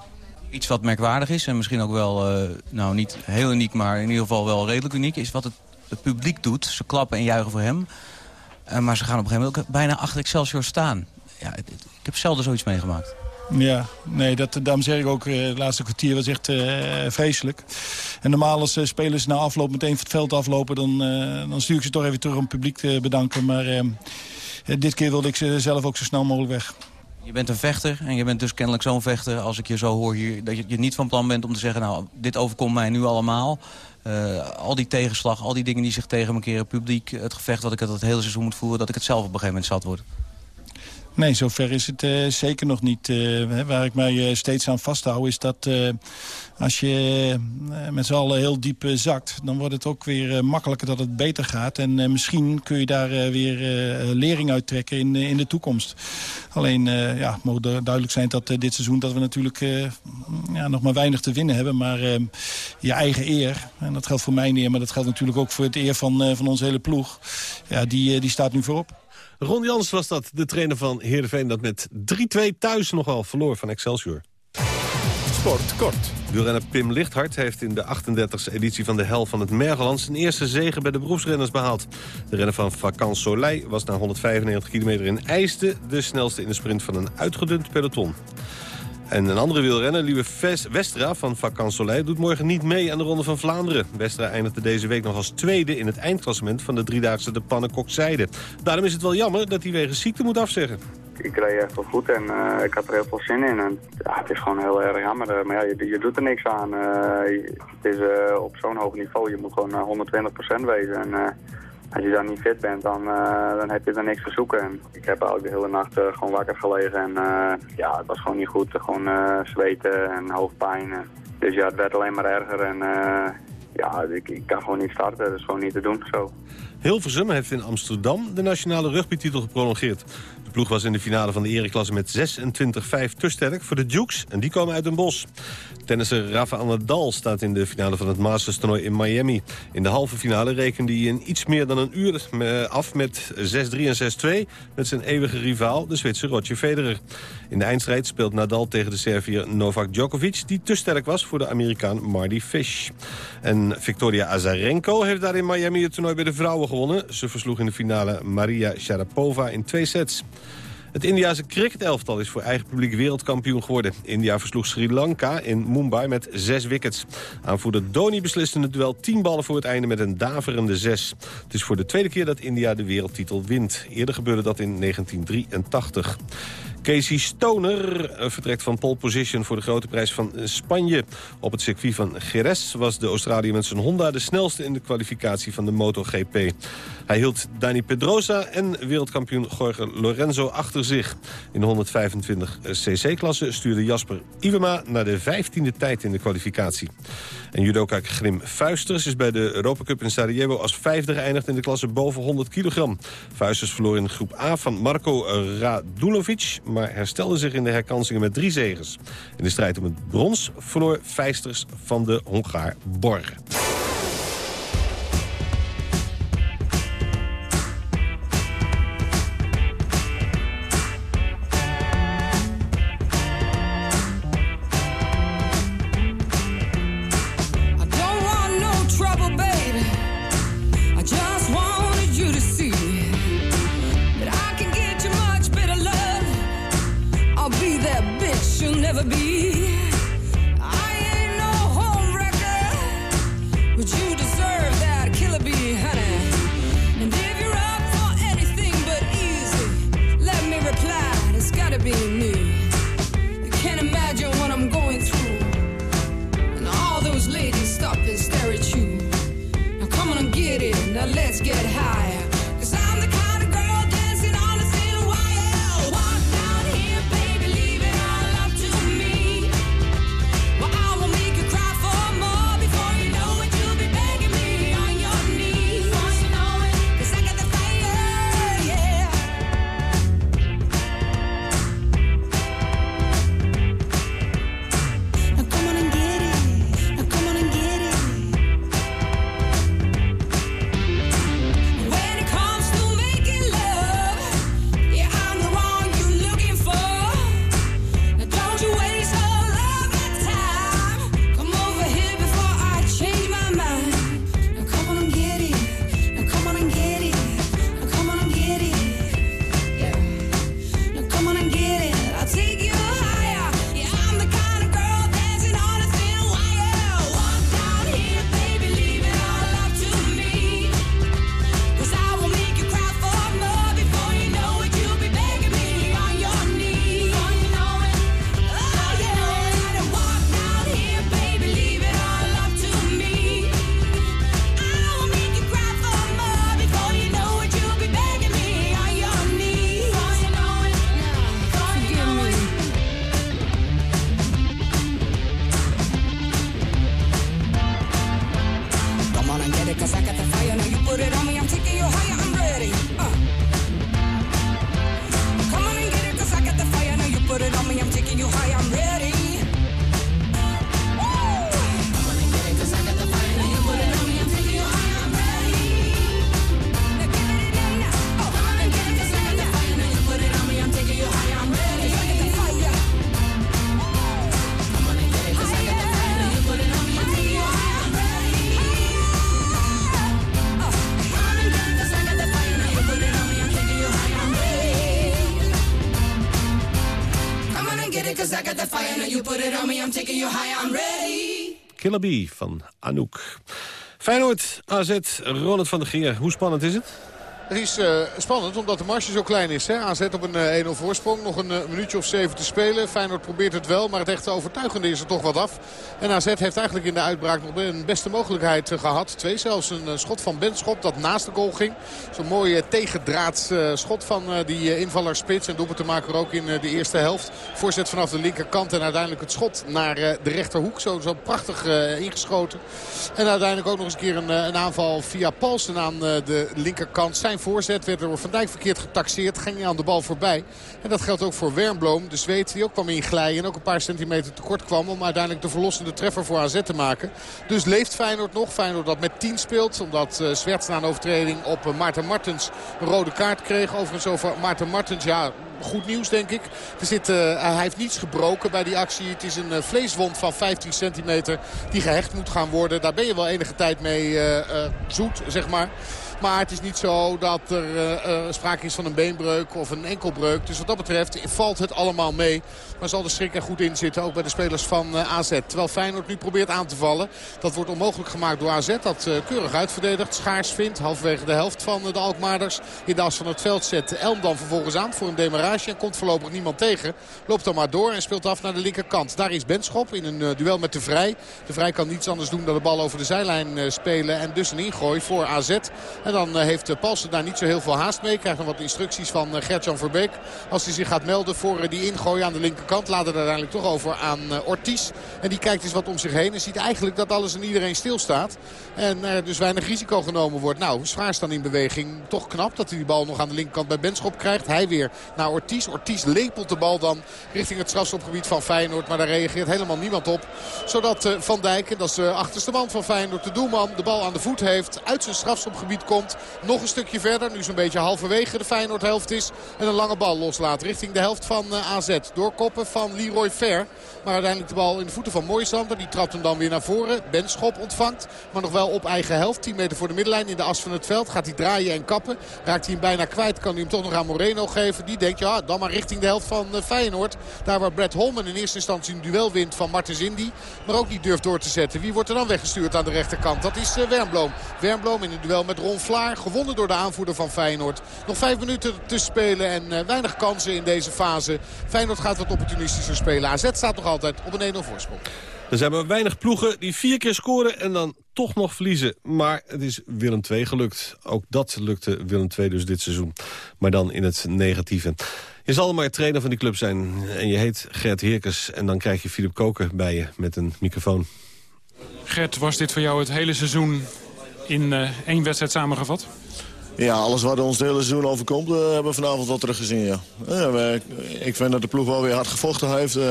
Iets wat merkwaardig is en misschien ook wel, uh, nou niet heel uniek, maar in ieder geval wel redelijk uniek... is wat het, het publiek doet. Ze klappen en juichen voor hem. Uh, maar ze gaan op een gegeven moment ook bijna achter Excelsior staan. Ja, ik heb zelden zoiets meegemaakt.
Ja, nee, dat, daarom zeg ik ook, uh, het laatste kwartier was echt vreselijk. En normaal als spelers na afloop meteen het veld aflopen... dan, dan stuur ik ze toch even terug om het publiek te bedanken. Maar dit keer wilde ik ze zelf ook zo snel mogelijk weg.
Je bent een vechter en je bent dus kennelijk zo'n vechter... als ik je zo hoor hier, dat je niet van plan bent om te zeggen... nou, dit overkomt mij nu allemaal. Uh, al die tegenslag, al die dingen die zich tegen me keren... publiek, het gevecht wat ik het hele seizoen moet voeren... dat ik het zelf op een gegeven moment zat word.
Nee, zover is het uh, zeker nog niet. Uh, waar ik mij uh, steeds aan vasthoud is dat als je met z'n allen heel diep zakt... dan wordt het ook weer makkelijker dat het beter gaat. En misschien kun je daar weer lering uit trekken in, in de toekomst. Alleen, ja, het moet duidelijk zijn dat dit seizoen... dat we natuurlijk ja, nog maar weinig te winnen hebben. Maar je eigen eer, en dat geldt voor mij neer... maar dat geldt natuurlijk ook voor het eer van, van onze hele ploeg... Ja, die, die staat nu voorop.
Ron Jans was dat, de trainer van Heerenveen... dat met 3-2 thuis nogal verloor van Excelsior. Sport kort. Wielrenner Pim Lichthart heeft in de 38e editie van de Hel van het Mergeland... zijn eerste zege bij de beroepsrenners behaald. De renner van Vacan Soleil was na 195 kilometer in IJsde... de snelste in de sprint van een uitgedund peloton. En een andere wielrenner, Lieve Westra van Vacan doet morgen niet mee aan de Ronde van Vlaanderen. Westra eindigde deze week nog als tweede in het eindklassement... van de driedaagse de Pannenkokszijde. Daarom is het wel jammer dat hij wegens ziekte moet afzeggen.
Ik reed echt wel goed en uh, ik had er heel veel zin in. En, het is gewoon heel erg jammer. Uh, maar ja, je, je, doet er niks aan. Uh, het is op zo'n hoog niveau. Je moet gewoon 120% wezen. En, als je dan niet fit bent, dan, uh, dan heb je er niks te zoeken. En ik heb ook de hele nacht uh, gewoon wakker gelegen en uh, ja, het was gewoon niet goed. Gewoon zweten en hoofdpijn. Dus ja, het werd alleen maar erger en ja, ik, ik, kan gewoon niet starten. Dat is gewoon niet te doen zo.
Hilversum heeft in Amsterdam de nationale rugbytitel geprolongeerd ploeg was in de finale van de ereklasse met 26-5 te sterk voor de Dukes. En die komen uit een bos. Tennisser Rafael Nadal staat in de finale van het Masters toernooi in Miami. In de halve finale rekende hij in iets meer dan een uur af met 6-3 en 6-2... met zijn eeuwige rivaal, de Zwitser Roger Federer. In de eindstrijd speelt Nadal tegen de Serviër Novak Djokovic... die te sterk was voor de Amerikaan Marty Fish. En Victoria Azarenko heeft daar in Miami het toernooi bij de vrouwen gewonnen. Ze versloeg in de finale Maria Sharapova in twee sets. Het Indiase cricketelftal is voor eigen publiek wereldkampioen geworden. India versloeg Sri Lanka in Mumbai met zes wickets. Aanvoerder Dhoni besliste het duel tien ballen voor het einde met een daverende zes. Het is voor de tweede keer dat India de wereldtitel wint. Eerder gebeurde dat in 1983. Casey Stoner eh, vertrekt van pole position voor de grote prijs van Spanje. Op het circuit van Jerez was de Australiër met zijn Honda de snelste in de kwalificatie van de MotoGP. Hij hield Dani Pedrosa en wereldkampioen Jorge Lorenzo achter zich. In de 125 cc-klasse stuurde Jasper Iwema naar de 15e tijd in de kwalificatie. En judoka Grim Fuisters is bij de Europa Cup in Sarajevo als vijfde geëindigd in de klasse boven 100 kilogram. Fuisters verloor in groep A van Marco Radulovic, maar herstelde zich in de herkansingen met drie zegers. In de strijd om het brons verloor Feisters van de Hongaar Borg.
It I'm taking you I'm ready.
Killer Bee van Anouk. Feyenoord, AZ, Ronald van der Gier. Hoe spannend is het?
Het is uh, spannend omdat de marge zo klein is. Hè? AZ op een uh, 1-0 voorsprong. Nog een uh, minuutje of zeven te spelen. Feyenoord probeert het wel, maar het echte overtuigende is er toch wat af. En AZ heeft eigenlijk in de uitbraak nog een beste mogelijkheid gehad. Twee zelfs een schot van Benschop dat naast de goal ging. Zo'n mooie tegendraads schot van die invaller Spits. En doelpunt te maken ook in de eerste helft. Voorzet vanaf de linkerkant en uiteindelijk het schot naar de rechterhoek. Zo, zo prachtig ingeschoten. En uiteindelijk ook nog eens een keer een, een aanval via Paulsen aan de linkerkant. Zijn voorzet werd door Van Dijk verkeerd getaxeerd. Ging aan de bal voorbij. En dat geldt ook voor Wernbloem, de Zweed. Die ook kwam inglijden en ook een paar centimeter tekort kwam. Om uiteindelijk de verlossende treffer voor AZ te maken. Dus leeft Feyenoord nog. Feyenoord dat met 10 speelt. Omdat uh, Zwerts na een overtreding op uh, Maarten Martens een rode kaart kreeg. Overigens over Maarten Martens. Ja, goed nieuws denk ik. Er zit, uh, hij heeft niets gebroken bij die actie. Het is een vleeswond van 15 centimeter die gehecht moet gaan worden. Daar ben je wel enige tijd mee zoet, zeg maar. Maar het is niet zo dat er uh, sprake is van een beenbreuk of een enkelbreuk. Dus wat dat betreft valt het allemaal mee. Maar zal de schrik er goed in zitten, ook bij de spelers van uh, AZ. Terwijl Feyenoord nu probeert aan te vallen. Dat wordt onmogelijk gemaakt door AZ. Dat keurig uitverdedigd. Schaars vindt, halverwege de helft van de Alkmaarders. In de as van het veld zet Elm dan vervolgens aan voor een demarage. En komt voorlopig niemand tegen. Loopt dan maar door en speelt af naar de linkerkant. Daar is Benschop in een duel met de Vrij. De Vrij kan niets anders doen dan de bal over de zijlijn spelen. En dus een ingooi voor AZ. En dan heeft Palsen daar niet zo heel veel haast mee. Krijgt nog wat instructies van Gertjan Verbeek. Als hij zich gaat melden voor die ingooi aan de linkerkant. Laat het uiteindelijk toch over aan Ortiz. En die kijkt eens wat om zich heen. En ziet eigenlijk dat alles en iedereen stilstaat. En er dus weinig risico genomen wordt. Nou, Zwaar dan in beweging. Toch knap dat hij die bal nog aan de linkerkant bij Benschop krijgt. Hij weer naar Ortiz. Ortiz lepelt de bal dan richting het strafschopgebied van Feyenoord. Maar daar reageert helemaal niemand op. Zodat Van Dijk, dat is de achterste man van Feyenoord, de doelman, de bal aan de voet heeft. Uit zijn strafschopgebied komt. Nog een stukje verder. Nu zo'n beetje halverwege de Feyenoord-helft is. En een lange bal loslaat richting de helft van uh, AZ. Doorkoppen van Leroy Fer. Maar uiteindelijk de bal in de voeten van Moisander. Die trapt hem dan weer naar voren. Benschop ontvangt. Maar nog wel op eigen helft. 10 meter voor de middenlijn in de as van het veld. Gaat hij draaien en kappen. Raakt hij hem bijna kwijt. Kan hij hem toch nog aan Moreno geven. Die denkt ja dan maar richting de helft van uh, Feyenoord. Daar waar Brett Holman in eerste instantie een duel wint van Martens Indy. Maar ook niet durft door te zetten. Wie wordt er dan weggestuurd aan de rechterkant? Dat is uh, Wernbloem. Wernbloem in een duel met Ron Vlaar. Gewonnen door de aanvoerder van Feyenoord. Nog vijf minuten te spelen en uh, weinig kansen in deze fase. Feyenoord gaat wat opportunistischer spelen. AZ staat nog altijd op een 1-0 voorsprong.
Er zijn maar weinig ploegen die vier keer scoren en dan toch nog verliezen. Maar het is Willem II gelukt. Ook dat lukte Willem II dus dit seizoen. Maar dan in het negatieve. Je zal maar trainer van die club zijn en je heet Gert Heerkes... en dan krijg je Filip Koken bij je met een microfoon.
Gert, was dit voor jou het hele seizoen in uh, één wedstrijd samengevat?
Ja, alles wat ons het hele seizoen overkomt, uh, hebben we vanavond wel teruggezien, ja. ja we, ik vind dat de ploeg wel weer hard gevochten heeft. Uh,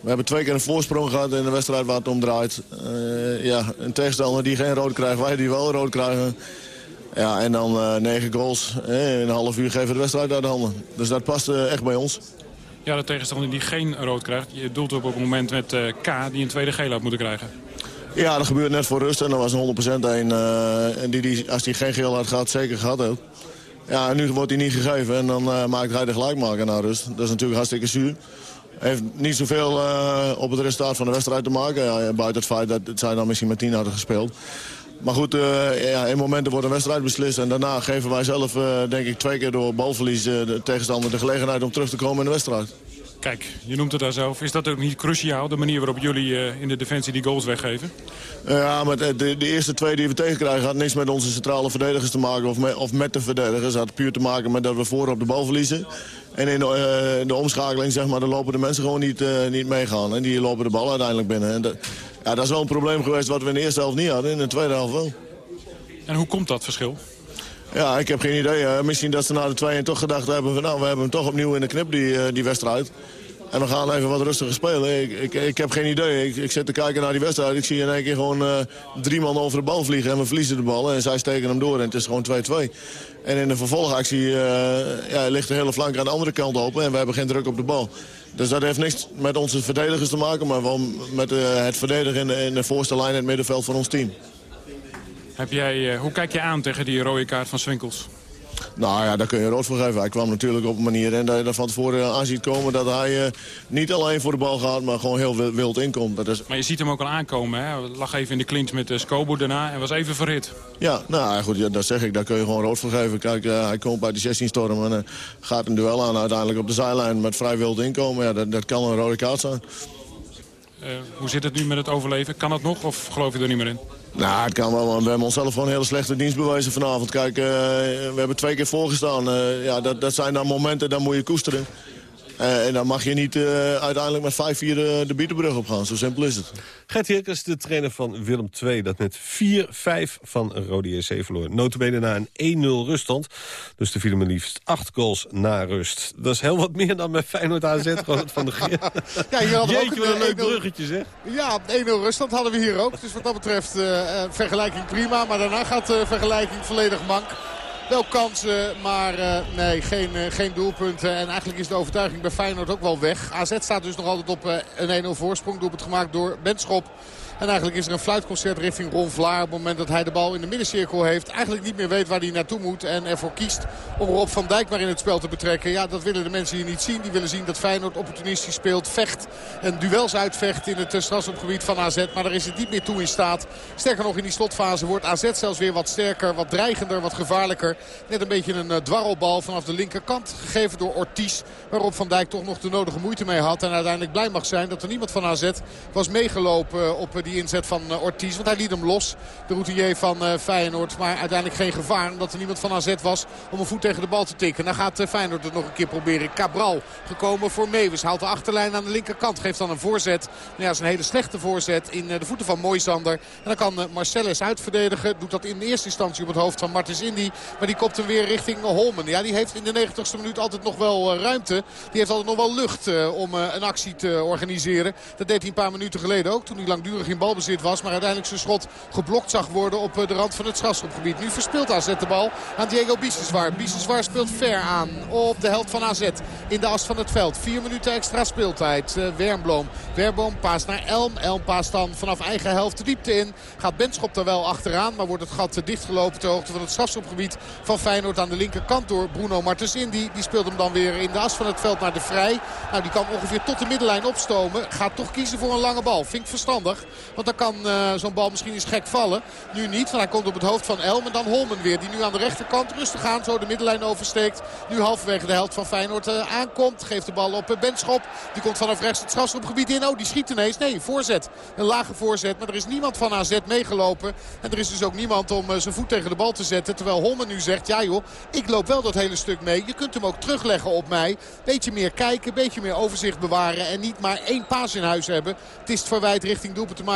we hebben twee keer een voorsprong gehad in de wedstrijd waar het om draait. Uh, ja, een tegenstander die geen rood krijgt, wij die wel rood krijgen. Ja, en dan negen goals. in een half uur geven we de wedstrijd uit de handen. Dus dat past echt bij ons.
Ja, de tegenstander die geen rood krijgt. Je doelt op het moment met K die een tweede geel had moeten krijgen.
Ja, dat gebeurt net voor rust en dat was een 100% een. Uh, en die, die, als hij geen geel had gehad, zeker gehad heeft. Ja, en nu wordt hij niet gegeven en dan uh, maakt hij de gelijkmaker naar rust. Dat is natuurlijk hartstikke zuur. Heeft niet zoveel uh, op het resultaat van de wedstrijd te maken. Ja, buiten het feit dat zij dan misschien met 10 hadden gespeeld. Maar goed, ja, in momenten wordt een wedstrijd beslist. En daarna geven wij zelf, denk ik, twee keer door balverlies de tegenstander de gelegenheid om terug te komen in de wedstrijd.
Kijk, je noemt het daar zelf. Is dat ook niet cruciaal, de manier waarop jullie uh, in de defensie die goals weggeven?
Ja, maar de, de, eerste twee die we tegenkrijgen had niks met onze centrale verdedigers te maken. Of met, of met de verdedigers. Het had puur te maken met dat we voor op de bal verliezen. En in de, uh, de omschakeling, zeg maar, dan lopen de mensen gewoon niet, uh, niet meegaan. En die lopen de bal uiteindelijk binnen. En ja, dat is wel een probleem geweest wat we in de eerste helft niet hadden. In de tweede helft wel.
En hoe komt dat verschil?
Ja, ik heb geen idee. misschien dat ze na de 2 toch gedacht hebben van nou, we hebben hem toch opnieuw in de knip, die, die wedstrijd. En we gaan even wat rustiger spelen. Ik, ik, ik heb geen idee. Ik, ik zit te kijken naar die wedstrijd. Ik zie in één keer gewoon uh, drie man over de bal vliegen. En we verliezen de bal. En zij steken hem door. En het is gewoon 2-2. En in de vervolgactie uh, ja, ligt de hele flank aan de andere kant open. En we hebben geen druk op de bal. Dus dat heeft niks met onze verdedigers te maken. Maar wel met het verdedigen in de, in de voorste lijn in het middenveld van ons team.
Heb jij, hoe kijk je aan tegen die rode kaart van Swinkels?
Nou ja, daar kun je rood voor geven. Hij kwam natuurlijk op een manier en dat je er van tevoren aan ziet komen... dat hij uh, niet alleen voor de bal gaat, maar gewoon heel wild inkomt. Dat is...
Maar je ziet hem ook al aankomen, hè? Lag even in de clinch met uh, Skobo daarna en was even verhit.
Ja, nou goed, ja, dat zeg ik. Daar kun je gewoon rood voor geven. Kijk, uh, hij komt uit de 16-storm en gaat een duel aan uiteindelijk op de zijlijn... met vrij wild inkomen. Ja, dat, dat kan een rode kaart zijn.
hoe zit het nu met het overleven? Kan het nog of geloof je er niet meer in?
Nou, het kan wel, we hebben onszelf gewoon een hele slechte dienst bewezen vanavond. Kijk, uh, we hebben twee keer voorgestaan. Uh, ja, dat, dat zijn dan momenten, dan moet je koesteren. Uh, en dan mag je niet uiteindelijk met 5-4 de, de Bietenbrug op gaan. Zo simpel is het.
Gert Heerkens, de trainer van Willem II... dat met 4-5 van Rode JC verloor. Notabene na een 1-0 ruststand. Dus er vielen maar liefst 8 goals na rust. Dat is heel wat meer dan met Feyenoord AZ [LAUGHS] van de Geer.
Ja, hier hadden
Jeetje, wat een leuk bruggetje, zeg.
Ja, 1-0 ruststand hadden we hier ook. Dus wat dat betreft vergelijking prima. Maar daarna gaat de vergelijking volledig mank. Wel kansen, maar uh, nee, geen, uh, geen doelpunten. En eigenlijk is de overtuiging bij Feyenoord ook wel weg. AZ staat dus nog altijd op uh, een 1-0 voorsprong. Doelpunt gemaakt door Benschop. En eigenlijk is er een fluitconcert richting Ron Vlaar. Op het moment dat hij de bal in de middencirkel heeft. Eigenlijk niet meer weet waar hij naartoe moet. En ervoor kiest om Rob van Dijk maar in het spel te betrekken. Ja, dat willen de mensen hier niet zien. Die willen zien dat Feyenoord opportunistisch speelt. Vecht en duels uitvecht in het strafschopgebied van AZ. Maar daar is het niet meer toe in staat. Sterker nog in die slotfase wordt AZ zelfs weer wat sterker. Wat dreigender, wat gevaarlijker. Net een beetje een dwarrelbal vanaf de linkerkant. Gegeven door Ortiz. Waarop Van Dijk toch nog de nodige moeite mee had. En uiteindelijk blij mag zijn dat er niemand van AZ was meegelopen op die inzet van Ortiz. Want hij liet hem los. De routier van Feyenoord. Maar uiteindelijk geen gevaar. Omdat er niemand van AZ was om een voet tegen de bal te tikken. Dan gaat Feyenoord het nog een keer proberen. Cabral gekomen voor Mewis. Haalt de achterlijn aan de linkerkant. Geeft dan een voorzet. Nou ja, is een hele slechte voorzet in de voeten van Moisander. En dan kan Marcellus uitverdedigen. Doet dat in eerste instantie op het hoofd van Martens Indy. Maar die kopt hem weer richting Holmen. Ja, die heeft in de 90ste minuut altijd nog wel ruimte. Die heeft altijd nog wel lucht om een actie te organiseren. Dat deed hij een paar minuten geleden ook. Toen hij langdurig balbezit was. Maar uiteindelijk zijn schot geblokt zag worden op de rand van het strafschopgebied. Nu verspeelt AZ de bal aan Diego Biseswar. Biseswar speelt ver aan op de helft van AZ. In de as van het veld. Vier minuten extra speeltijd. Uh, Wernbloem. Wernbloem paast naar Elm. Elm paast dan vanaf eigen helft de diepte in. Gaat Benschop er wel achteraan. Maar wordt het gat dichtgelopen ter hoogte van het strafschopgebied van Feyenoord aan de linkerkant door Bruno Martens Indy. Die speelt hem dan weer in de as van het veld naar de Vrij. Nou, die kan ongeveer tot de middenlijn opstomen. Gaat toch kiezen voor een lange bal. Vind ik verstandig. Want dan kan uh, zo'n bal misschien eens gek vallen. Nu niet, want hij komt op het hoofd van Elm. En dan Holmen weer, die nu aan de rechterkant rustig aan zo de middenlijn oversteekt. Nu halverwege de helft van Feyenoord uh, aankomt. Geeft de bal op uh, Benschop. Die komt vanaf rechts het strafschopgebied in. Oh, die schiet ineens. Nee, voorzet. Een lage voorzet. Maar er is niemand van AZ meegelopen. En er is dus ook niemand om zijn voet tegen de bal te zetten. Terwijl Holmen nu zegt, ja joh, ik loop wel dat hele stuk mee. Je kunt hem ook terugleggen op mij. Beetje meer kijken, beetje meer overzicht bewaren. En niet maar één paas in huis hebben. Het is het verwijt richting doelpunt te maken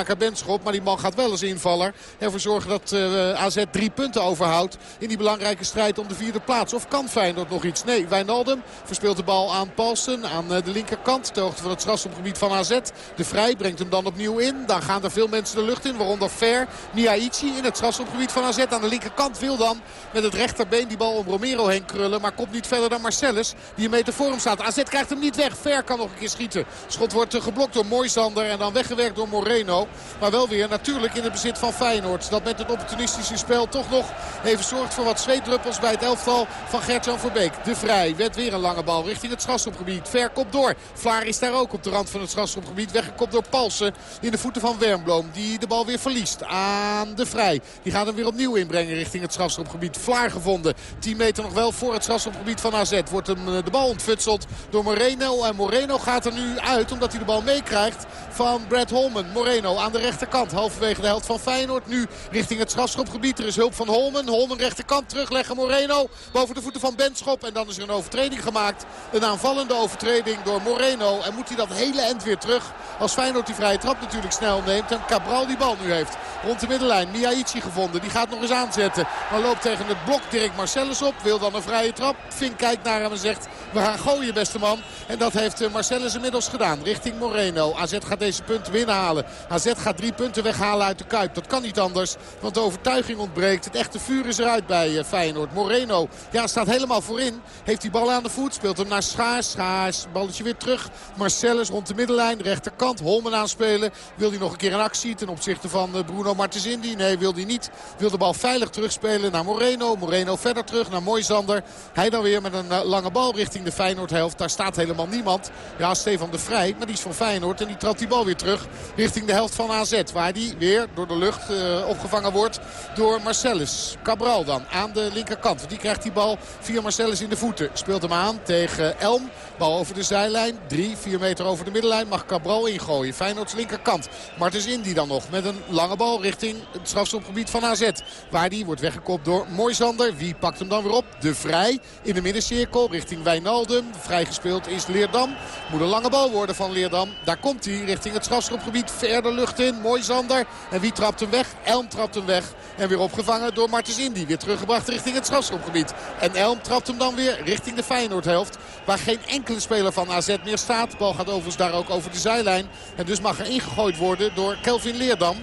Maar die man gaat wel als invaller. Ervoor zorgen dat uh, AZ drie punten overhoudt. In die belangrijke strijd om de vierde plaats. Of kan Feyenoord nog iets? Nee, Wijnaldum verspeelt de bal aan Paulsen. Aan uh, de linkerkant. De hoogte van het strafschopgebied van AZ. De Vrij brengt hem dan opnieuw in. Dan gaan er veel mensen de lucht in. Waaronder Fer. Miaichi in het strafschopgebied van AZ. Aan de linkerkant wil dan met het rechterbeen die bal om Romero heen krullen. Maar komt niet verder dan Marcellus. Die een meter voor hem staat. AZ krijgt hem niet weg. Fer kan nog een keer schieten. Schot wordt uh, geblokt door Moisander. En dan weggewerkt door Moreno. Maar wel weer natuurlijk in het bezit van Feyenoord. Dat met het opportunistische spel toch nog even zorgt voor wat zweetdruppels bij het elftal van Gertjan Verbeek. De Vrij werd weer een lange bal richting het strafschopgebied. Ver door. Vlaar is daar ook op de rand van het strafschopgebied. Weggekopt door Palsen in de voeten van Wernbloem. Die de bal weer verliest aan De Vrij. Die gaat hem weer opnieuw inbrengen richting het strafschopgebied. Vlaar gevonden. 10 meter nog wel voor het strafschopgebied van AZ. Wordt hem de bal ontfutseld door Moreno. En Moreno gaat er nu uit omdat hij de bal meekrijgt van Brad Holman. Moreno aan de rechterkant. Halverwege de helft van Feyenoord. Nu richting het strafschopgebied. Er is hulp van Holman. Holman rechterkant terugleggen Moreno. Boven de voeten van Benschop. En dan is er een overtreding gemaakt. Een aanvallende overtreding door Moreno. En moet hij dat hele end weer terug. Als Feyenoord die vrije trap natuurlijk snel neemt. En Cabral die bal nu heeft. Rond de middenlijn. Miaichi gevonden. Die gaat nog eens aanzetten. Maar loopt tegen het blok Dirk Marcellus op. Wil dan een vrije trap. Fink kijkt naar hem en zegt. We gaan gooien beste man. En dat heeft Marcellus inmiddels gedaan. Richting Moreno. AZ gaat deze punten binnenhalen. AZ Gaat drie punten weghalen uit de Kuip. Dat kan niet anders, want de overtuiging ontbreekt. Het echte vuur is eruit bij Feyenoord. Moreno ja, staat helemaal voorin. Heeft die bal aan de voet, speelt hem naar Schaars. Schaars, balletje weer terug. Marcellus rond de middenlijn, rechterkant. Holmen aanspelen. Wil hij nog een keer een actie ten opzichte van Bruno Martens Indy? Nee, wil hij niet. Wil de bal veilig terugspelen naar Moreno. Moreno verder terug naar Moisander. Hij dan weer met een lange bal richting de Feyenoord-helft. Daar staat helemaal niemand. Ja, Stefan de Vrij, maar die is van Feyenoord. En die trapt die bal weer terug richting de helft van AZ. Waar die weer door de lucht uh, opgevangen wordt door Marcellus. Cabral dan aan de linkerkant. Die krijgt die bal via Marcellus in de voeten. Speelt hem aan tegen Elm. Bal over de zijlijn. 3, 4 meter over de middenlijn. Mag Cabral ingooien. Feyenoords linkerkant. Martens Indy dan nog met een lange bal richting het strafschopgebied van AZ. Waar die wordt weggekopt door Moisander. Wie pakt hem dan weer op? De Vrij in de middencirkel richting Wijnaldum. Vrijgespeeld is Leerdam. Moet een lange bal worden van Leerdam. Daar komt hij richting het strafschopgebied. Verder lucht in. Moisander. En wie trapt hem weg? Elm trapt hem weg. En weer opgevangen door Martens Indy. Weer teruggebracht richting het strafschopgebied. En Elm trapt hem dan weer richting de Feyenoord-helft. Waar geen enkele speler van AZ meer staat. De bal gaat overigens daar ook over de zijlijn. En dus mag er ingegooid worden door Kelvin Leerdam.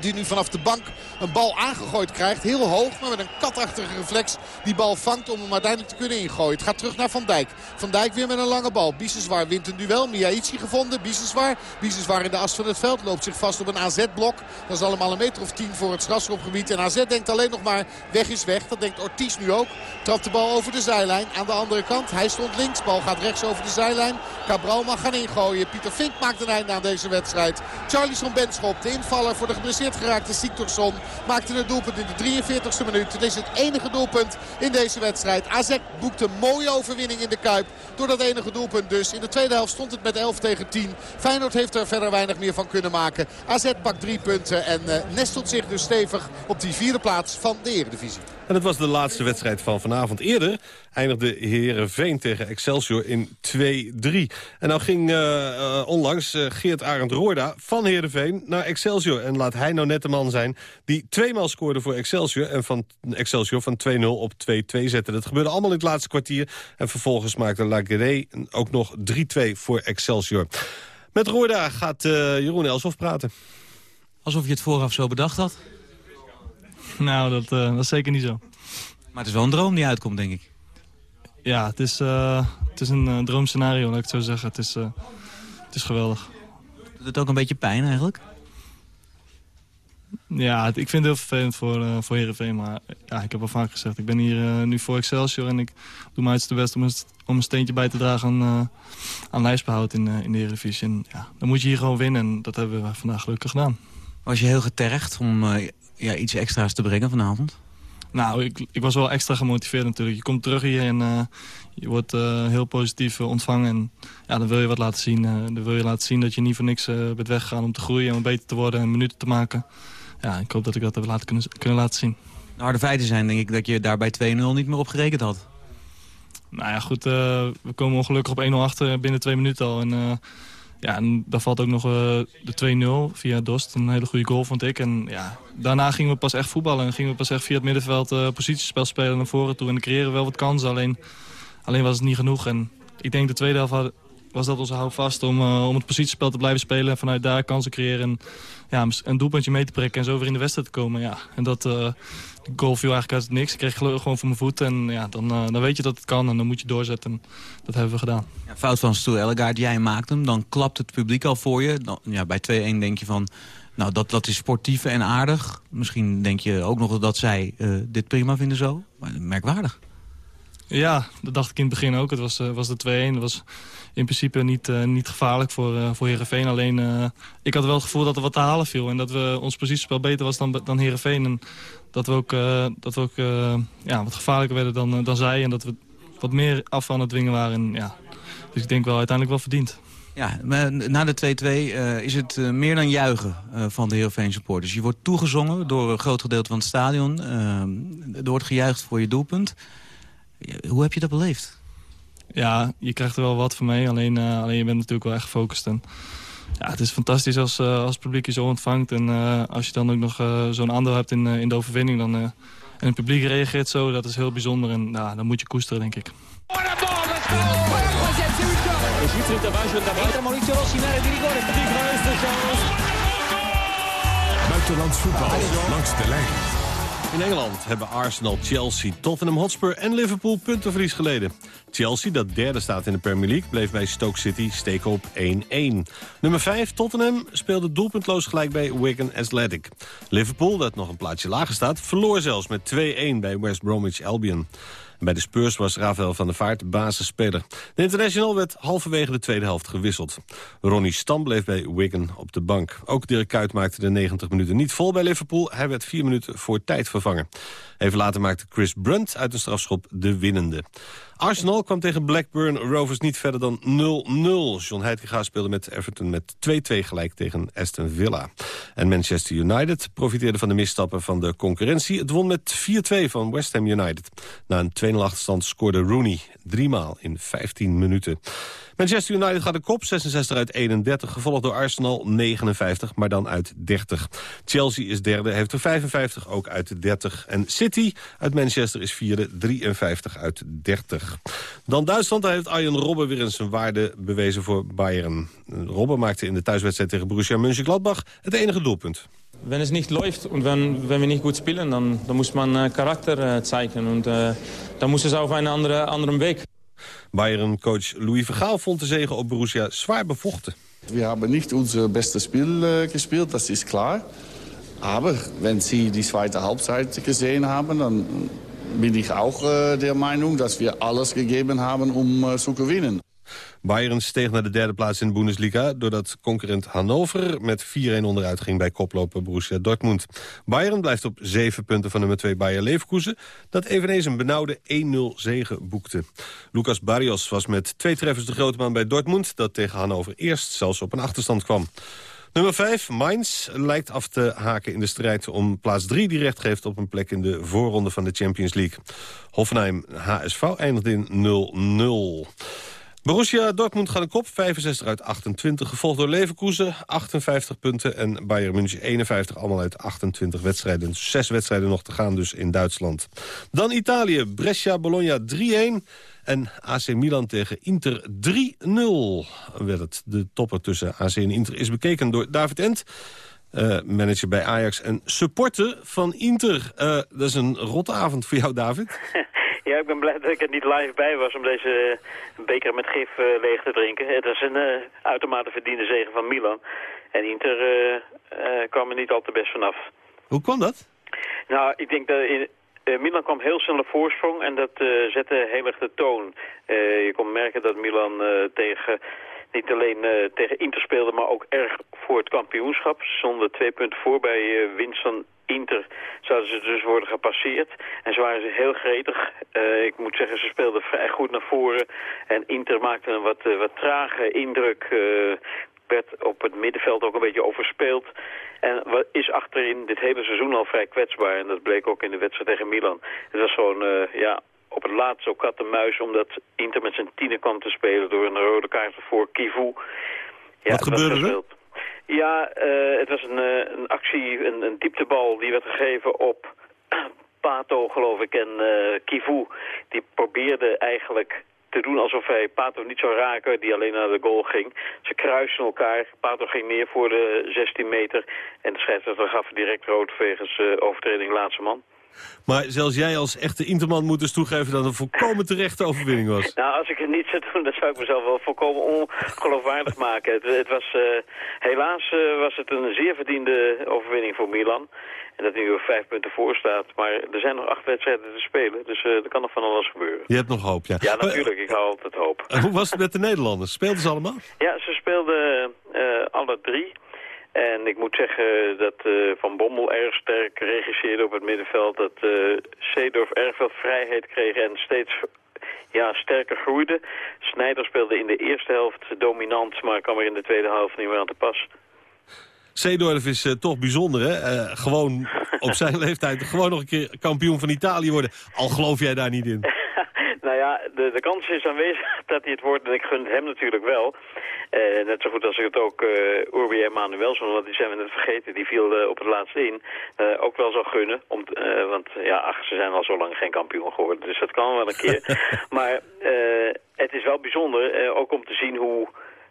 Die nu vanaf de bank een bal aangegooid krijgt. Heel hoog, maar met een katachtige reflex die bal vangt om hem uiteindelijk te kunnen ingooien. Het gaat terug naar Van Dijk. Van Dijk weer met een lange bal. Biseswar wint een duel. Miaici gevonden. Biseswar. Biseswar in de as van het veld. Loopt zich vast op een AZ-blok. Dat is allemaal een meter of tien voor het strafschopgebied. En AZ denkt alleen nog maar weg is weg. Dat denkt Ortiz nu ook. Trapt de bal over de zijlijn. Aan de andere kant. Hij stond links. Bal gaat rechts over de zijlijn. Cabral mag gaan ingooien. Pieter Fink maakt een einde aan deze wedstrijd. Charlison Benschop, de invaller voor de geblesseerd geraakte Siktorsson, maakte een doelpunt in de 43e minuut. Het is het enige doelpunt in deze wedstrijd. AZ boekt een mooie overwinning in de Kuip. Door dat enige doelpunt dus. In de tweede helft stond het met 11 tegen 10. Feyenoord heeft er verder weinig meer van kunnen maken. AZ pakt drie punten en uh, nestelt zich dus stevig op die vierde plaats van de Eredivisie.
En het was de laatste wedstrijd van vanavond. Eerder eindigde Herenveen tegen Excelsior in 2-3. En nou ging uh, uh, onlangs uh, Geert Arend Roorda van Herenveen naar Excelsior. En laat hij nou net de man zijn die tweemaal scoorde voor Excelsior... en van Excelsior van 2-0 op 2-2 zette. Dat gebeurde allemaal in het laatste kwartier. En vervolgens maakte Laguerre ook nog 3-2 voor Excelsior. Met Roorda gaat Jeroen Elshoff praten.
Alsof je het vooraf zo bedacht had? [LAUGHS]
Nou, dat, uh, dat is zeker niet zo.
Maar het is wel een droom die uitkomt, denk ik.
Ja, het is, uh, het is een uh, droomscenario, laat ik het zo zeggen. Het is, het is geweldig.
Doet het ook een beetje pijn eigenlijk?
Ja, ik vind het heel vervelend voor, uh, voor Heerenveen. Maar ja, ik heb al vaak gezegd, ik ben hier uh, nu voor Excelsior... en ik doe mijn uiterste best om een, om een steentje bij te dragen aan, uh, aan lijstbehoud in, in de Eredivisie. En ja, dan moet je hier gewoon winnen en dat hebben we vandaag gelukkig gedaan.
Was je heel getergd om ja, iets extra's te brengen vanavond?
Nou, ik, ik was wel extra gemotiveerd natuurlijk. Je komt terug hier en uh, je wordt uh, heel positief uh, ontvangen. En ja, dan wil je wat laten zien. dan wil je laten zien dat je niet voor niks bent weggegaan om te groeien... en om beter te worden en minuten te maken. Ja, ik hoop dat ik dat heb laten kunnen, kunnen laten zien.
De harde feiten zijn denk ik dat je daar bij 2-0 niet meer op gerekend had.
Nou ja, goed. we komen ongelukkig op 1-0 achter binnen twee minuten al. En ja, en daar valt ook nog uh, de 2-0 via Dost. Een hele goede goal, vond ik. En ja, daarna gingen we pas echt voetballen. En gingen we pas echt via het middenveld uh, positiespel spelen naar voren toe. En creëren wel wat kansen. Alleen, alleen was het niet genoeg. En ik denk de tweede helft had, was dat onze houvast om, uh, om het positiespel te blijven spelen. En vanuit daar kansen creëren. En ja, een doelpuntje mee te prikken. En zo weer in de wedstrijd te komen. Ja. En dat... De goal viel eigenlijk uit het niks. Ik kreeg gewoon voor mijn voet. En ja, dan, uh, dan weet je dat het kan en dan moet je doorzetten. Dat hebben we gedaan.
Ja, fout van Stoel Ellegaard, jij maakt hem. Dan klapt het publiek al voor je. Dan, ja, bij 2-1 denk je van... Nou, dat, dat is sportief en aardig. Misschien denk je ook nog dat zij uh, dit prima vinden zo. Maar merkwaardig.
Ja, dat dacht ik in het begin ook. Het was, uh, was de 2-1. Dat was in principe niet, uh, niet gevaarlijk voor, uh, voor Heerenveen. Alleen, uh, ik had wel het gevoel dat er wat te halen viel. En dat we, ons positiespel beter was dan, dan Heerenveen. En dat we ook, dat we ook ja, wat gevaarlijker werden dan, dan zij. En dat we wat meer af aan het dwingen waren. En, ja, dus ik denk wel uiteindelijk wel verdiend.
Ja, na de 2-2 is het meer dan juichen van de Heerenveen supporters. Je wordt toegezongen door een groot gedeelte van het stadion. er wordt gejuicht voor je doelpunt. Hoe heb je dat beleefd?
Ja, je krijgt er wel wat van mee. Alleen, uh, alleen je bent natuurlijk wel echt gefocust. En, ja, het is fantastisch als, uh, als het publiek je zo ontvangt. En uh, als je dan ook nog zo'n aandeel hebt in, in de overwinning. Dan, en het publiek reageert zo, dat is heel bijzonder. En nou, dan moet je koesteren, denk ik.
Buitenlands voetbal langs de lijn.
In Engeland hebben Arsenal, Chelsea, Tottenham Hotspur en Liverpool puntenverlies geleden. Chelsea, dat derde staat in de Premier League, bleef bij Stoke City steken op 1-1. Nummer 5, Tottenham, speelde doelpuntloos gelijk bij Wigan Athletic. Liverpool, dat nog een plaatsje lager staat, verloor zelfs met 2-1 bij West Bromwich Albion. Bij de Spurs was Rafael van der Vaart basisspeler. De international werd halverwege de tweede helft gewisseld. Ronnie Stam bleef bij Wigan op de bank. Ook Dirk Kuyt maakte de 90 minuten niet vol bij Liverpool. Hij werd vier minuten voor tijd vervangen. Even later maakte Chris Brunt uit een strafschop de winnende. Arsenal kwam tegen Blackburn Rovers niet verder dan 0-0. John Heitinga speelde met Everton met 2-2 gelijk tegen Aston Villa. En Manchester United profiteerde van de misstappen van de concurrentie. Het won met 4-2 van West Ham United. Na een 2-0 achterstand scoorde Rooney driemaal in 15 minuten. Manchester United gaat de kop, 66 uit 31, gevolgd door Arsenal 59, maar dan uit 30. Chelsea is derde, heeft er 55, ook uit de 30. En City uit Manchester is vierde, 53 uit 30. Dan Duitsland, daar heeft Arjen Robben weer eens zijn waarde bewezen voor Bayern. Robben maakte in de thuiswedstrijd tegen Borussia Mönchengladbach het enige doelpunt.
Wenn es nicht läuft und wenn, wenn wir nicht gut spielen, dann, dann muss man äh, Charakter äh, zeigen. Und äh, dann muss es auf einen andere, Weg.
Bayern-coach Louis Vergaal vond de zege op Borussia zwaar bevochten.
Wir haben nicht unser bestes Spiel äh, gespielt, das ist klar. Aber wenn Sie die zweite Halbzeit gesehen haben, dann bin ich auch äh, der Meinung, dass wir alles gegeben haben, um zu gewinnen.
Bayern steeg naar de derde plaats in de Bundesliga... doordat concurrent Hannover met 4-1 onderuit ging bij koploper Borussia Dortmund. Bayern blijft op 7 punten van nummer 2 Bayer Leverkusen... dat eveneens een benauwde 1-0 zege boekte. Lucas Barrios was met twee treffers de grote man bij Dortmund... dat tegen Hannover eerst zelfs op een achterstand kwam. Nummer 5, Mainz, lijkt af te haken in de strijd om plaats 3... die recht geeft op een plek in de voorronde van de Champions League. Hoffenheim HSV eindigt in 0-0. Borussia Dortmund gaat de kop, 65 uit 28. Gevolgd door Leverkusen, 58 punten. En Bayern München, 51, allemaal uit 28 wedstrijden. Zes wedstrijden nog te gaan dus in Duitsland. Dan Italië, Brescia-Bologna 3-1. En AC Milan tegen Inter 3-0 werd het. De topper tussen AC en Inter is bekeken door David Ent. Uh, manager bij Ajax en supporter van Inter. Uh, dat is een rotte avond voor jou, David. [LAUGHS]
Ja, ik ben blij dat ik er niet live bij was om deze beker met gif uh, leeg te drinken. Het was een uh, uitermate verdiende zegen van Milan. En Inter uh, kwam er niet al te best vanaf.
Hoe kwam dat?
Nou, ik denk dat in, Milan kwam heel snel op voorsprong en dat zette heel erg de toon. je kon merken dat Milan tegen niet alleen tegen Inter speelde, maar ook erg voor het kampioenschap. Zonder twee punten voor bij winst van Inter zouden ze dus worden gepasseerd. En ze waren heel gretig. Uh, ik moet zeggen, ze speelden vrij goed naar voren. En Inter maakte een wat, uh, wat trage indruk. Uh, werd op het middenveld ook een beetje overspeeld. En wat is achterin dit hele seizoen al vrij kwetsbaar. En dat bleek ook in de wedstrijd tegen Milan. Het was gewoon, ja, op het laatst ook kat en muis... omdat Inter met zijn tienen kwam te spelen door een rode kaart voor Kivu.
Ja, wat gebeurde er?
Ja, uh, het was een, uh, een actie, een, een, dieptebal die werd gegeven op [CLEARS THROAT] Pato, geloof ik, en uh, Kivu. Die probeerde eigenlijk te doen alsof hij Pato niet zou raken, die alleen naar de goal ging. Ze kruisen elkaar, Pato ging neer voor de 16 meter en de scheidsrechter gaf direct rood wegens overtreding laatste man.
Maar zelfs jij als echte Interman moet dus toegeven dat het een volkomen terechte overwinning was. [LAUGHS]
Nou, als ik het niet zou doen, dan zou ik mezelf wel volkomen ongeloofwaardig maken. Het, het was, uh, helaas uh, was het een zeer verdiende overwinning voor Milan. En dat nu op vijf punten voor staat. Maar er zijn nog acht wedstrijden te spelen, dus uh, er kan nog van alles gebeuren.
Je hebt nog hoop, ja.
Ja, natuurlijk. ik hou altijd hoop. [LAUGHS]
hoe was het met de Nederlanders? Speelden ze allemaal?
Ja, ze speelden alle drie. En ik moet zeggen dat uh, Van Bommel erg sterk regisseerde op het middenveld. Dat uh, Seedorf erg veel vrijheid kreeg en steeds ja, sterker groeide. Snijder speelde in de eerste helft dominant, maar kwam er in de tweede helft niet meer aan te pas.
Seedorf is uh, toch bijzonder, hè? Uh, gewoon op zijn [LAUGHS] leeftijd gewoon nog een keer kampioen van Italië worden. Al geloof jij daar niet in.
Nou ja, de, de kans is aanwezig [LAUGHS] dat hij het wordt en ik gun hem natuurlijk wel. Uh, net zo goed als ik het ook uh, Urbi en Manuelson, want die zijn we net vergeten, die viel uh, op het laatste in, ook wel zou gunnen. Om, want ja, ach, ze zijn al zo lang geen kampioen geworden, dus dat kan wel een keer. [LAUGHS] maar het is wel bijzonder, ook om te zien hoe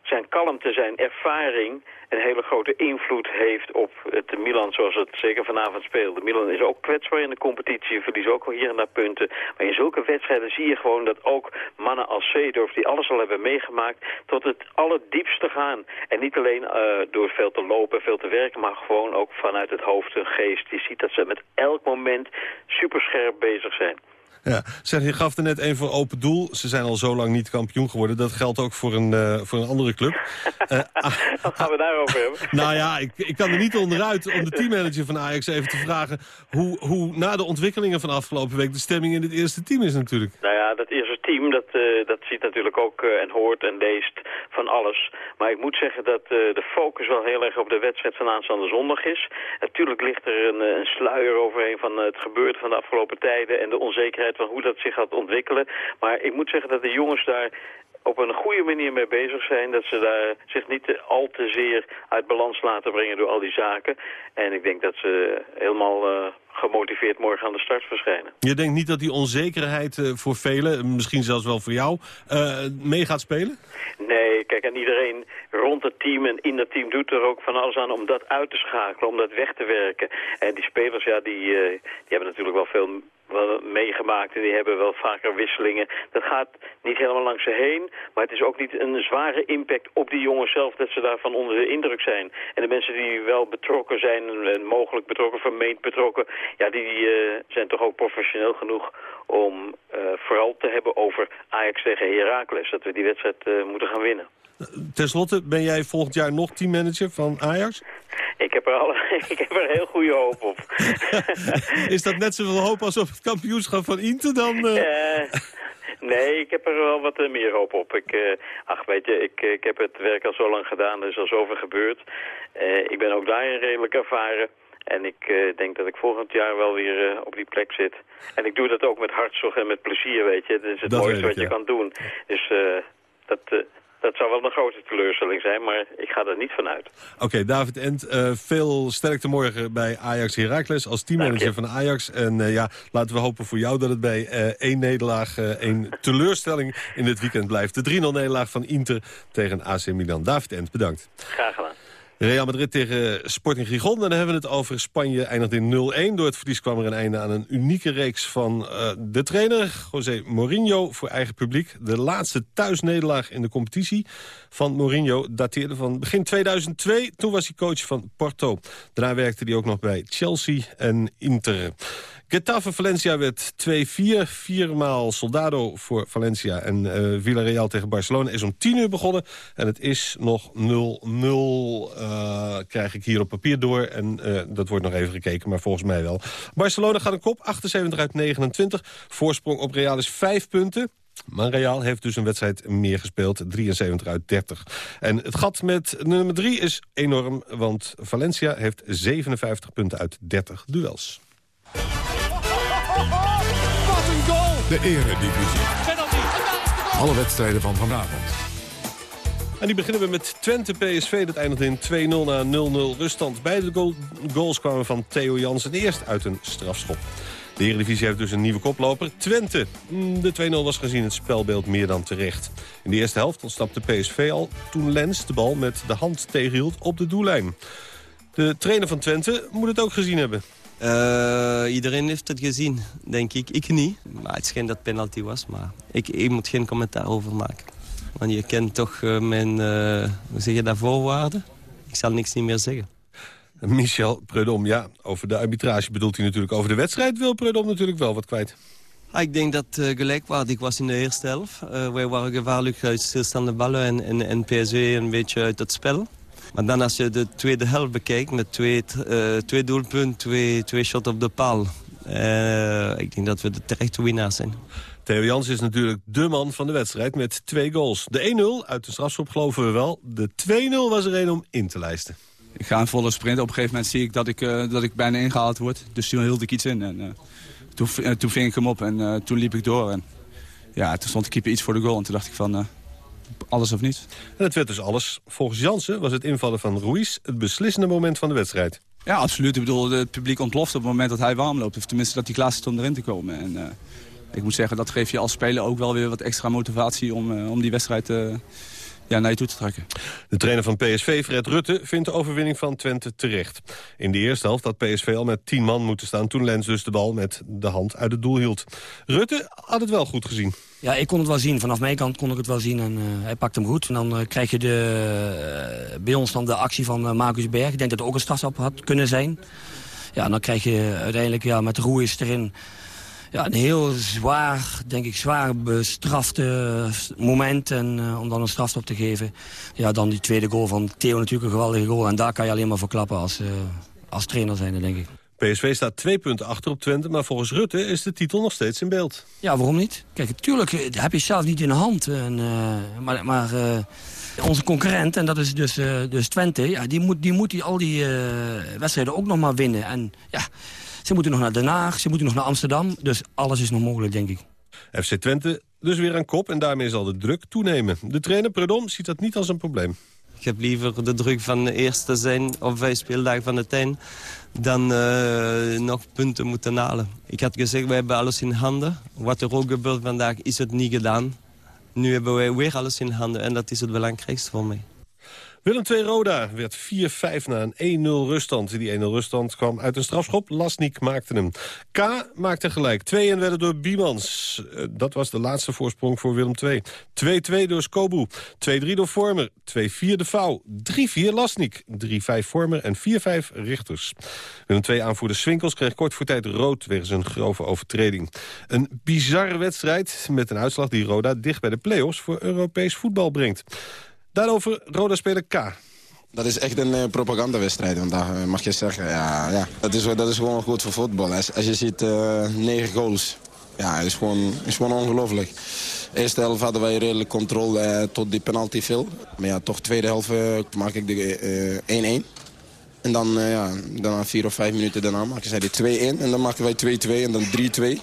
zijn kalmte, zijn ervaring een hele grote invloed heeft op het Milan zoals het zeker vanavond speelde. Milan is ook kwetsbaar in de competitie, verliest ook hier en daar punten. Maar in zulke wedstrijden zie je gewoon dat ook mannen als Seedorf, die alles al hebben meegemaakt, tot het allerdiepste gaan. En niet alleen uh, door veel te lopen, veel te werken, maar gewoon ook vanuit het hoofd en geest. Je ziet dat ze met elk moment superscherp bezig zijn.
Ja, zeg, je gaf er net een voor open doel. Ze zijn al zo lang niet kampioen geworden. Dat geldt ook voor een, uh, voor een andere club.
Uh, [LAUGHS] Wat gaan we daarover hebben? [LAUGHS]
nou ja, ik, ik kan er niet onderuit om de teammanager van Ajax even te vragen... hoe, hoe na de ontwikkelingen van afgelopen week de stemming in het eerste team is natuurlijk.
Nou ja, dat eerste team, dat, uh, dat ziet natuurlijk ook en hoort en leest van alles. Maar ik moet zeggen dat de focus wel heel erg op de wedstrijd van aanstaande zondag is. Natuurlijk ligt er een, een sluier overheen van het gebeurde van de afgelopen tijden... en de onzekerheid van hoe dat zich gaat ontwikkelen. Maar ik moet zeggen dat de jongens daar op een goede manier mee bezig zijn. Dat ze daar zich niet al te zeer uit balans laten brengen door al die zaken. En ik denk dat ze helemaal uh, gemotiveerd morgen aan de start verschijnen.
Je denkt niet dat die onzekerheid uh, voor velen, misschien zelfs wel voor jou, uh, mee gaat spelen?
Nee, kijk, en iedereen rond het team en in dat team doet er ook van alles aan om dat uit te schakelen, om dat weg te werken. En die spelers, ja, die, die hebben natuurlijk wel veel wel meegemaakt en die hebben wel vaker wisselingen. Dat gaat niet helemaal langs ze heen, maar het is ook niet een zware impact op die jongens zelf dat ze daarvan onder de indruk zijn. En de mensen die wel betrokken zijn en mogelijk betrokken, vermeend betrokken, ja, die uh, zijn toch ook professioneel genoeg om uh, vooral te hebben over Ajax tegen Heracles, dat we die wedstrijd uh, moeten gaan winnen.
Ten slotte, ben jij volgend jaar nog teammanager van Ajax?
Ik heb er, alle, [LAUGHS] ik heb er heel goede hoop op. [LAUGHS]
is dat net zoveel hoop als op het kampioenschap van Inter dan? Uh...
Uh, nee, ik heb er wel wat meer hoop op. Ik, uh, ach, weet je, ik, ik heb het werk al zo lang gedaan, er is al zoveel gebeurd. ik ben ook daarin redelijk ervaren. En ik uh, denk dat ik volgend jaar wel weer uh, op die plek zit. En ik doe dat ook met hartstocht en met plezier, weet je. Dat is het dat mooiste ik, wat ja. je kan doen. Dus uh, dat, dat zou wel een grote teleurstelling zijn, maar ik ga er niet vanuit.
Oké, okay, David Ent, uh, veel sterkte morgen bij Ajax Heracles als teammanager van Ajax. En uh, ja, laten we hopen voor jou dat het bij uh, één nederlaag, één [LAUGHS] teleurstelling in dit weekend blijft. De 3-0 nederlaag van Inter tegen AC Milan. David Ent, bedankt.
Graag gedaan.
Real Madrid tegen Sporting Gijon. En dan hebben we het over Spanje eindigt in 0-1. Door het verlies kwam er een einde aan een unieke reeks van uh, de trainer... José Mourinho voor eigen publiek. De laatste thuisnederlaag in de competitie van Mourinho dateerde van begin 2002. Toen was hij coach van Porto. Daarna werkte hij ook nog bij Chelsea en Inter. Getafe Valencia werd 2-4. Viermaal Soldado voor Valencia. En uh, Villarreal tegen Barcelona is om 10 uur begonnen. En het is nog 0-0, uh, krijg ik hier op papier door. En uh, dat wordt nog even gekeken, maar volgens mij wel. Barcelona gaat een kop, 78 uit 29. Voorsprong op Real is 5 punten. Maar Real heeft dus een wedstrijd meer gespeeld, 73 uit 30. En het gat met nummer 3 is enorm, want Valencia heeft 57 punten uit 30 duels.
Wat een goal! De eredivisie. Alle wedstrijden van vanavond.
En die beginnen we met Twente PSV. Dat eindigt in 2-0 na 0-0 ruststand. Beide goal goals kwamen van Theo Jansen. Eerst uit een strafschop. De Eredivisie heeft dus een nieuwe koploper. Twente. De 2-0 was gezien het spelbeeld meer dan terecht. In de eerste helft ontsnapte PSV al toen Lens de bal met de hand tegenhield op de doellijn. De trainer van Twente moet het ook gezien hebben.
Uh, iedereen heeft het gezien, denk ik. Ik niet. Maar het schijnt dat penalty was, maar ik, ik moet geen commentaar over maken. Want je kent toch uh, mijn, uh, hoe zeg je dat, voorwaarden? Ik zal niks niet meer zeggen.
Michel Predom, ja, over de arbitrage bedoelt hij natuurlijk. Over de wedstrijd wil Predom natuurlijk wel wat kwijt.
Ah, ik denk dat het gelijkwaardig was in de eerste helft. wij waren gevaarlijk uit stilstaande ballen en, en, en PSV een beetje uit het spel. Maar dan als je de tweede helft bekijkt met twee, uh, twee doelpunten, twee, twee shots op de paal. Uh, ik denk dat we de terechte winnaars zijn.
Theo Jans is natuurlijk de man van de wedstrijd met twee goals. De 1-0 uit de strafschop geloven we wel. De 2-0 was er een om in te lijsten.
Ik ga een volle sprint. Op een gegeven moment zie ik dat ik, uh, dat ik bijna ingehaald word. Dus toen hield ik iets in. En, toen, toen ving ik hem op en toen liep ik door. En, ja, toen stond de keeper iets voor de goal. En toen dacht ik van alles of niet.
En het werd dus alles. Volgens Jansen was het invallen van Ruiz het beslissende moment van de wedstrijd.
Ja, absoluut. Ik bedoel, het publiek ontploft op het moment dat hij warm loopt. Of tenminste dat hij klaar zit om erin te komen. En, ik moet zeggen, dat geeft je als speler ook wel weer wat extra motivatie om, uh, om die wedstrijd uh, ja, naar je toe te trekken.
De trainer van PSV, Fred Rutte, vindt de overwinning van Twente terecht. In de eerste helft had PSV al met tien man moeten staan... toen Lens dus de bal met de hand uit het doel hield. Rutte had het wel goed gezien.
Ja, ik kon het wel zien. Vanaf mijn kant kon ik het wel zien. En uh, hij pakt hem goed. En dan uh, krijg je de, uh, bij ons dan de actie van uh, Marcus Berg. Ik denk dat het ook een strafstap had kunnen zijn. Ja, en dan krijg je uiteindelijk ja, met Roeis erin... Ja, een heel zwaar, denk ik, zwaar bestrafte moment. En om dan een strafstap te geven. Ja, dan die tweede goal van Theo natuurlijk een geweldige goal. En daar kan je alleen maar voor klappen als, als trainer zijn, denk ik.
PSV staat twee punten achter op Twente, maar volgens Rutte is de titel nog steeds in beeld.
Ja, waarom niet? Kijk, natuurlijk heb je zelf niet in de hand. En, uh, maar maar uh, onze concurrent, en dat is dus, uh, dus Twente, ja, die moet, die, moet die al die wedstrijden ook nog maar winnen. En ja, ze moeten nog naar Den Haag, ze moeten nog naar Amsterdam. Dus alles is nog mogelijk, denk ik.
FC Twente dus weer aan kop en daarmee zal de druk toenemen. De trainer Predom ziet dat niet als een probleem.
Ik heb liever de druk van de eerste zijn op vijf speeldagen van de tuin dan uh, nog punten moeten halen. Ik had gezegd, we hebben alles in handen. Wat er ook gebeurt vandaag, is het niet gedaan. Nu hebben wij weer alles in handen en dat is het belangrijkste voor mij.
Willem II Roda werd 4-5 na een 1-0 ruststand. Die 1-0 ruststand kwam uit een strafschop. Lasnik maakte hem. K maakte gelijk. 2 en werden door Biemans. Dat was de laatste voorsprong voor Willem II. 2-2 door Skobu. 2-3 door Vormer. 2-4 de Vouw. 3-4 Lasnik. 3-5 Vormer en 4-5 Richters. Willem II aanvoerder Swinkels kreeg kort voor tijd rood... wegens een grove overtreding. Een bizarre wedstrijd met een uitslag die Roda dicht bij de play-offs... voor Europees voetbal brengt. Daarover Roda-speler K.
Dat is echt een uh, propagandawedstrijd vandaag, uh, mag je zeggen. Ja, ja. Dat, is, dat is gewoon goed voor voetbal. Als, als je ziet uh, negen goals, ja, is gewoon, is gewoon ongelooflijk. Eerste helft hadden wij redelijk controle tot die penalty viel. Maar ja, toch tweede helft maak ik de 1-1. En dan, ja, dan vier of vijf minuten daarna maken zij de 2-1. En dan maken wij 2-2 en dan 3-2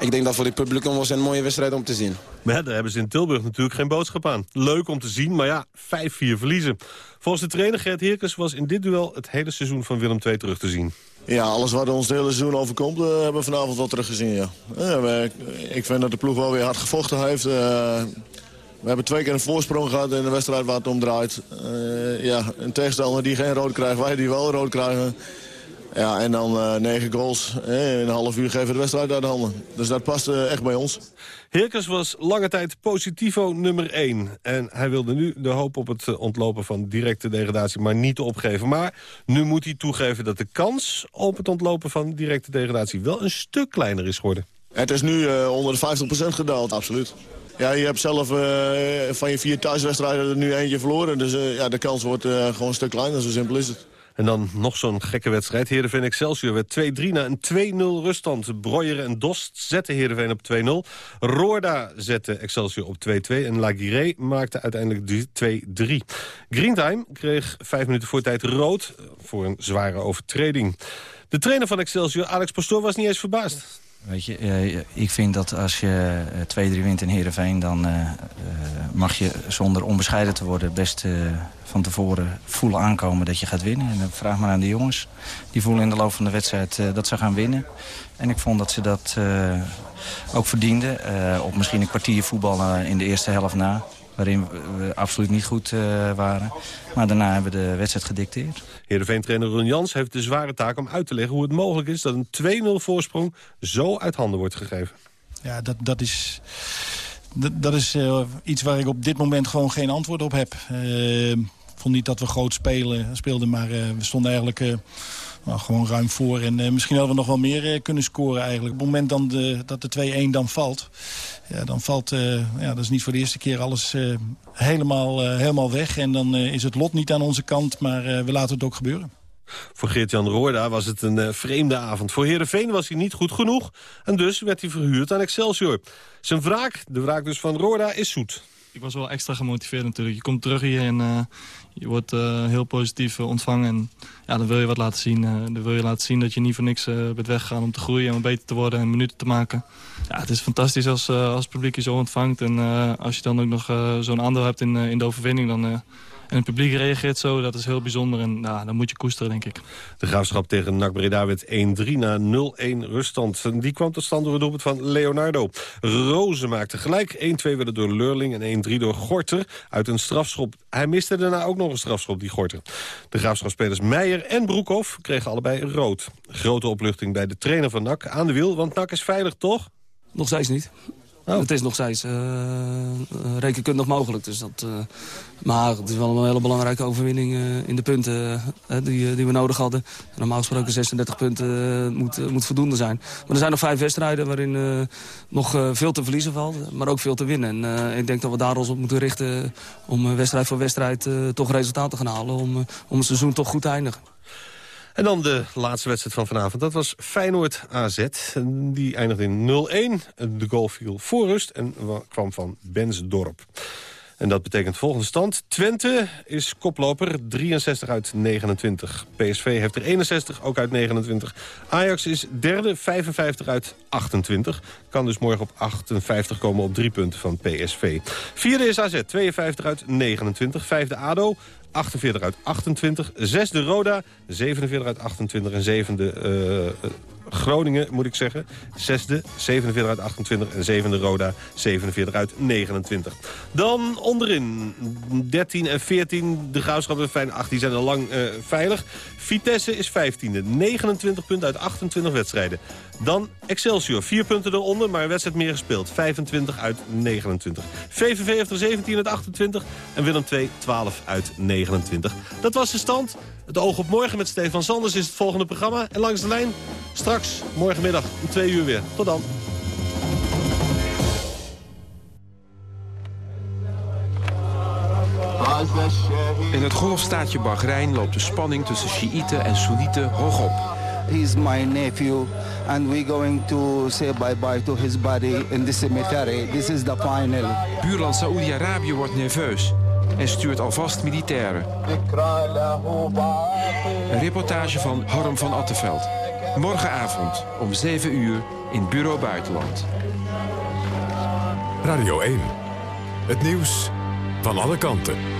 ik denk dat voor het publiek was een mooie wedstrijd om te zien.
Maar ja, daar hebben ze in Tilburg natuurlijk geen boodschap aan. Leuk om te zien, maar ja, 5-4 verliezen. Volgens de trainer Gert Heerkens was in dit duel het hele seizoen van Willem II terug te zien.
Ja, alles wat ons het hele seizoen overkomt, uh, hebben we vanavond wel teruggezien, ja. ja we, ik vind dat de ploeg wel weer hard gevochten heeft. Uh, we hebben twee keer een voorsprong gehad in de wedstrijd waar het om draait. Uh, ja, een tegenstander die geen rood krijgt, wij die wel rood krijgen. Ja, en dan uh, negen goals. Eh, in een half uur geven we de wedstrijd uit de handen. Dus dat past uh, echt bij ons.
Heerkens was lange tijd positivo nummer 1. En hij wilde nu de hoop op het ontlopen van directe degradatie maar niet opgeven. Maar nu moet hij toegeven dat de kans op het ontlopen van directe degradatie wel een stuk kleiner is geworden.
Het is nu onder de 50% gedaald, absoluut. Ja, je hebt zelf van je vier thuiswedstrijden er nu eentje verloren. Dus ja, de kans wordt gewoon een stuk kleiner, zo simpel is het.
En dan nog zo'n gekke wedstrijd. Heerenveen Excelsior werd 2-3 na een 2-0 ruststand. Breuer en Dost zetten Heerenveen op 2-0. Roorda zette Excelsior op 2-2. En Laguirre maakte uiteindelijk 2-3. Greentime kreeg vijf minuten voor tijd rood voor een zware overtreding. De trainer van Excelsior, Alex Pastoor, was niet eens verbaasd.
Weet je, uh, ik vind dat als je 2-3 uh, wint in Heerenveen... dan uh, mag je zonder onbescheiden te worden best van tevoren voelen aankomen dat je gaat winnen. En dan vraag maar aan de jongens. Die voelen in de loop van de wedstrijd dat ze gaan winnen. En ik vond dat ze dat ook verdienden. op misschien een kwartier voetballen in de eerste helft na waarin we absoluut niet goed uh, waren. Maar daarna hebben we de wedstrijd gedicteerd.
Heerenveen-trainer Ron Jans heeft de zware taak om uit te leggen... hoe het mogelijk is dat een 2-0 voorsprong zo uit handen wordt gegeven.
Ja, dat, dat is... Dat, dat is uh, iets waar ik op dit moment gewoon geen antwoord op heb. Uh, ik vond niet dat we groot spelen, speelden, maar we stonden eigenlijk nou, gewoon ruim voor. En uh, misschien hadden we nog wel meer uh, kunnen scoren eigenlijk. Op het moment dan de, dat de 2-1 dan valt, ja, dan valt, uh, ja, dat is niet voor de eerste keer alles helemaal, helemaal weg. En dan is het lot niet aan onze kant, maar we laten het ook gebeuren.
Voor Geert-Jan Roorda was het een vreemde avond. Voor Heerenveen was hij niet goed genoeg en dus werd hij verhuurd aan Excelsior. Zijn wraak, de wraak dus van Roorda, is zoet.
Ik was wel extra gemotiveerd natuurlijk. Je komt terug hier en je wordt uh, heel positief uh, ontvangen. En ja, dan wil je wat laten zien. Uh, dan wil je laten zien dat je niet voor niks bent weggegaan om te groeien en om beter te worden en minuten te maken. Ja, het is fantastisch als, als het publiek je zo ontvangt. En als je dan ook nog zo'n aandeel hebt in, in de overwinning, dan, En het publiek reageert zo, dat is heel bijzonder. En nou, dan moet je koesteren, denk ik.
De graafschap tegen NAC Breda werd 1-3 na 0-1 ruststand. Die kwam tot stand door het doelpunt van Leonardo. Rozen maakte gelijk. 1-2 werden door Leurling en 1-3 door Gorter uit een strafschop. Hij miste daarna ook nog een strafschop, die Gorter. De graafschapspelers Meijer en Broekhoff kregen allebei rood. Grote opluchting bij de trainer van NAC aan de wiel, want NAC is veilig, toch?
Nog steeds niet.
Oh.
Het is nog steeds uh, rekenkundig mogelijk. Dus dat, uh, maar het is wel een hele belangrijke overwinning uh, in de punten die, die we nodig hadden. Normaal gesproken 36 punten moet, moet voldoende zijn. Maar er zijn nog vijf wedstrijden waarin nog veel te verliezen valt. Maar ook veel te winnen. En ik denk dat we daar ons op moeten richten om wedstrijd voor wedstrijd toch resultaten te gaan halen. Om, om het seizoen toch goed te eindigen.
En dan de laatste wedstrijd van vanavond. Dat was Feyenoord-AZ. Die eindigde in 0-1. De goal viel voor rust en kwam van Bensdorp. En dat betekent volgende stand. Twente is koploper, 63 uit 29. PSV heeft er 61, ook uit 29. Ajax is derde, 55 uit 28. Kan dus morgen op 58 komen op drie punten van PSV. Vierde is AZ, 52 uit 29. Vijfde ADO, 48 uit 28. Zesde Roda, 47 uit 28. En zevende uh, Groningen, moet ik zeggen. Zesde, 47 uit 28. En zevende Roda, 47 uit 29. Dan onderin, 13 en 14. De Graafschap en Fijn 8 die zijn al lang uh, veilig. Vitesse is 15e, 29 punten uit 28 wedstrijden. Dan Excelsior, 4 punten eronder, maar een wedstrijd meer gespeeld. 25 uit 29. VVV heeft er 17 uit 28 en Willem II 12 uit 29. Dat was de stand. Het oog op morgen met Stefan Sanders is het volgende programma. En langs de lijn straks morgenmiddag om 2 uur weer. Tot dan.
In het golfstaatje Bahrein loopt de spanning tussen Sjiïten en Soenieten hoog op.
He's my nephew and we're going to say bye-bye to his body in the cemetery. This is the final.
Buurland Saoedi-Arabië wordt nerveus en stuurt alvast militairen. Een reportage van Harm van Attenveld. Morgenavond om 7 uur in Bureau Buitenland.
Radio 1. Het nieuws van alle kanten.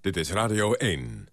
Dit is Radio 1.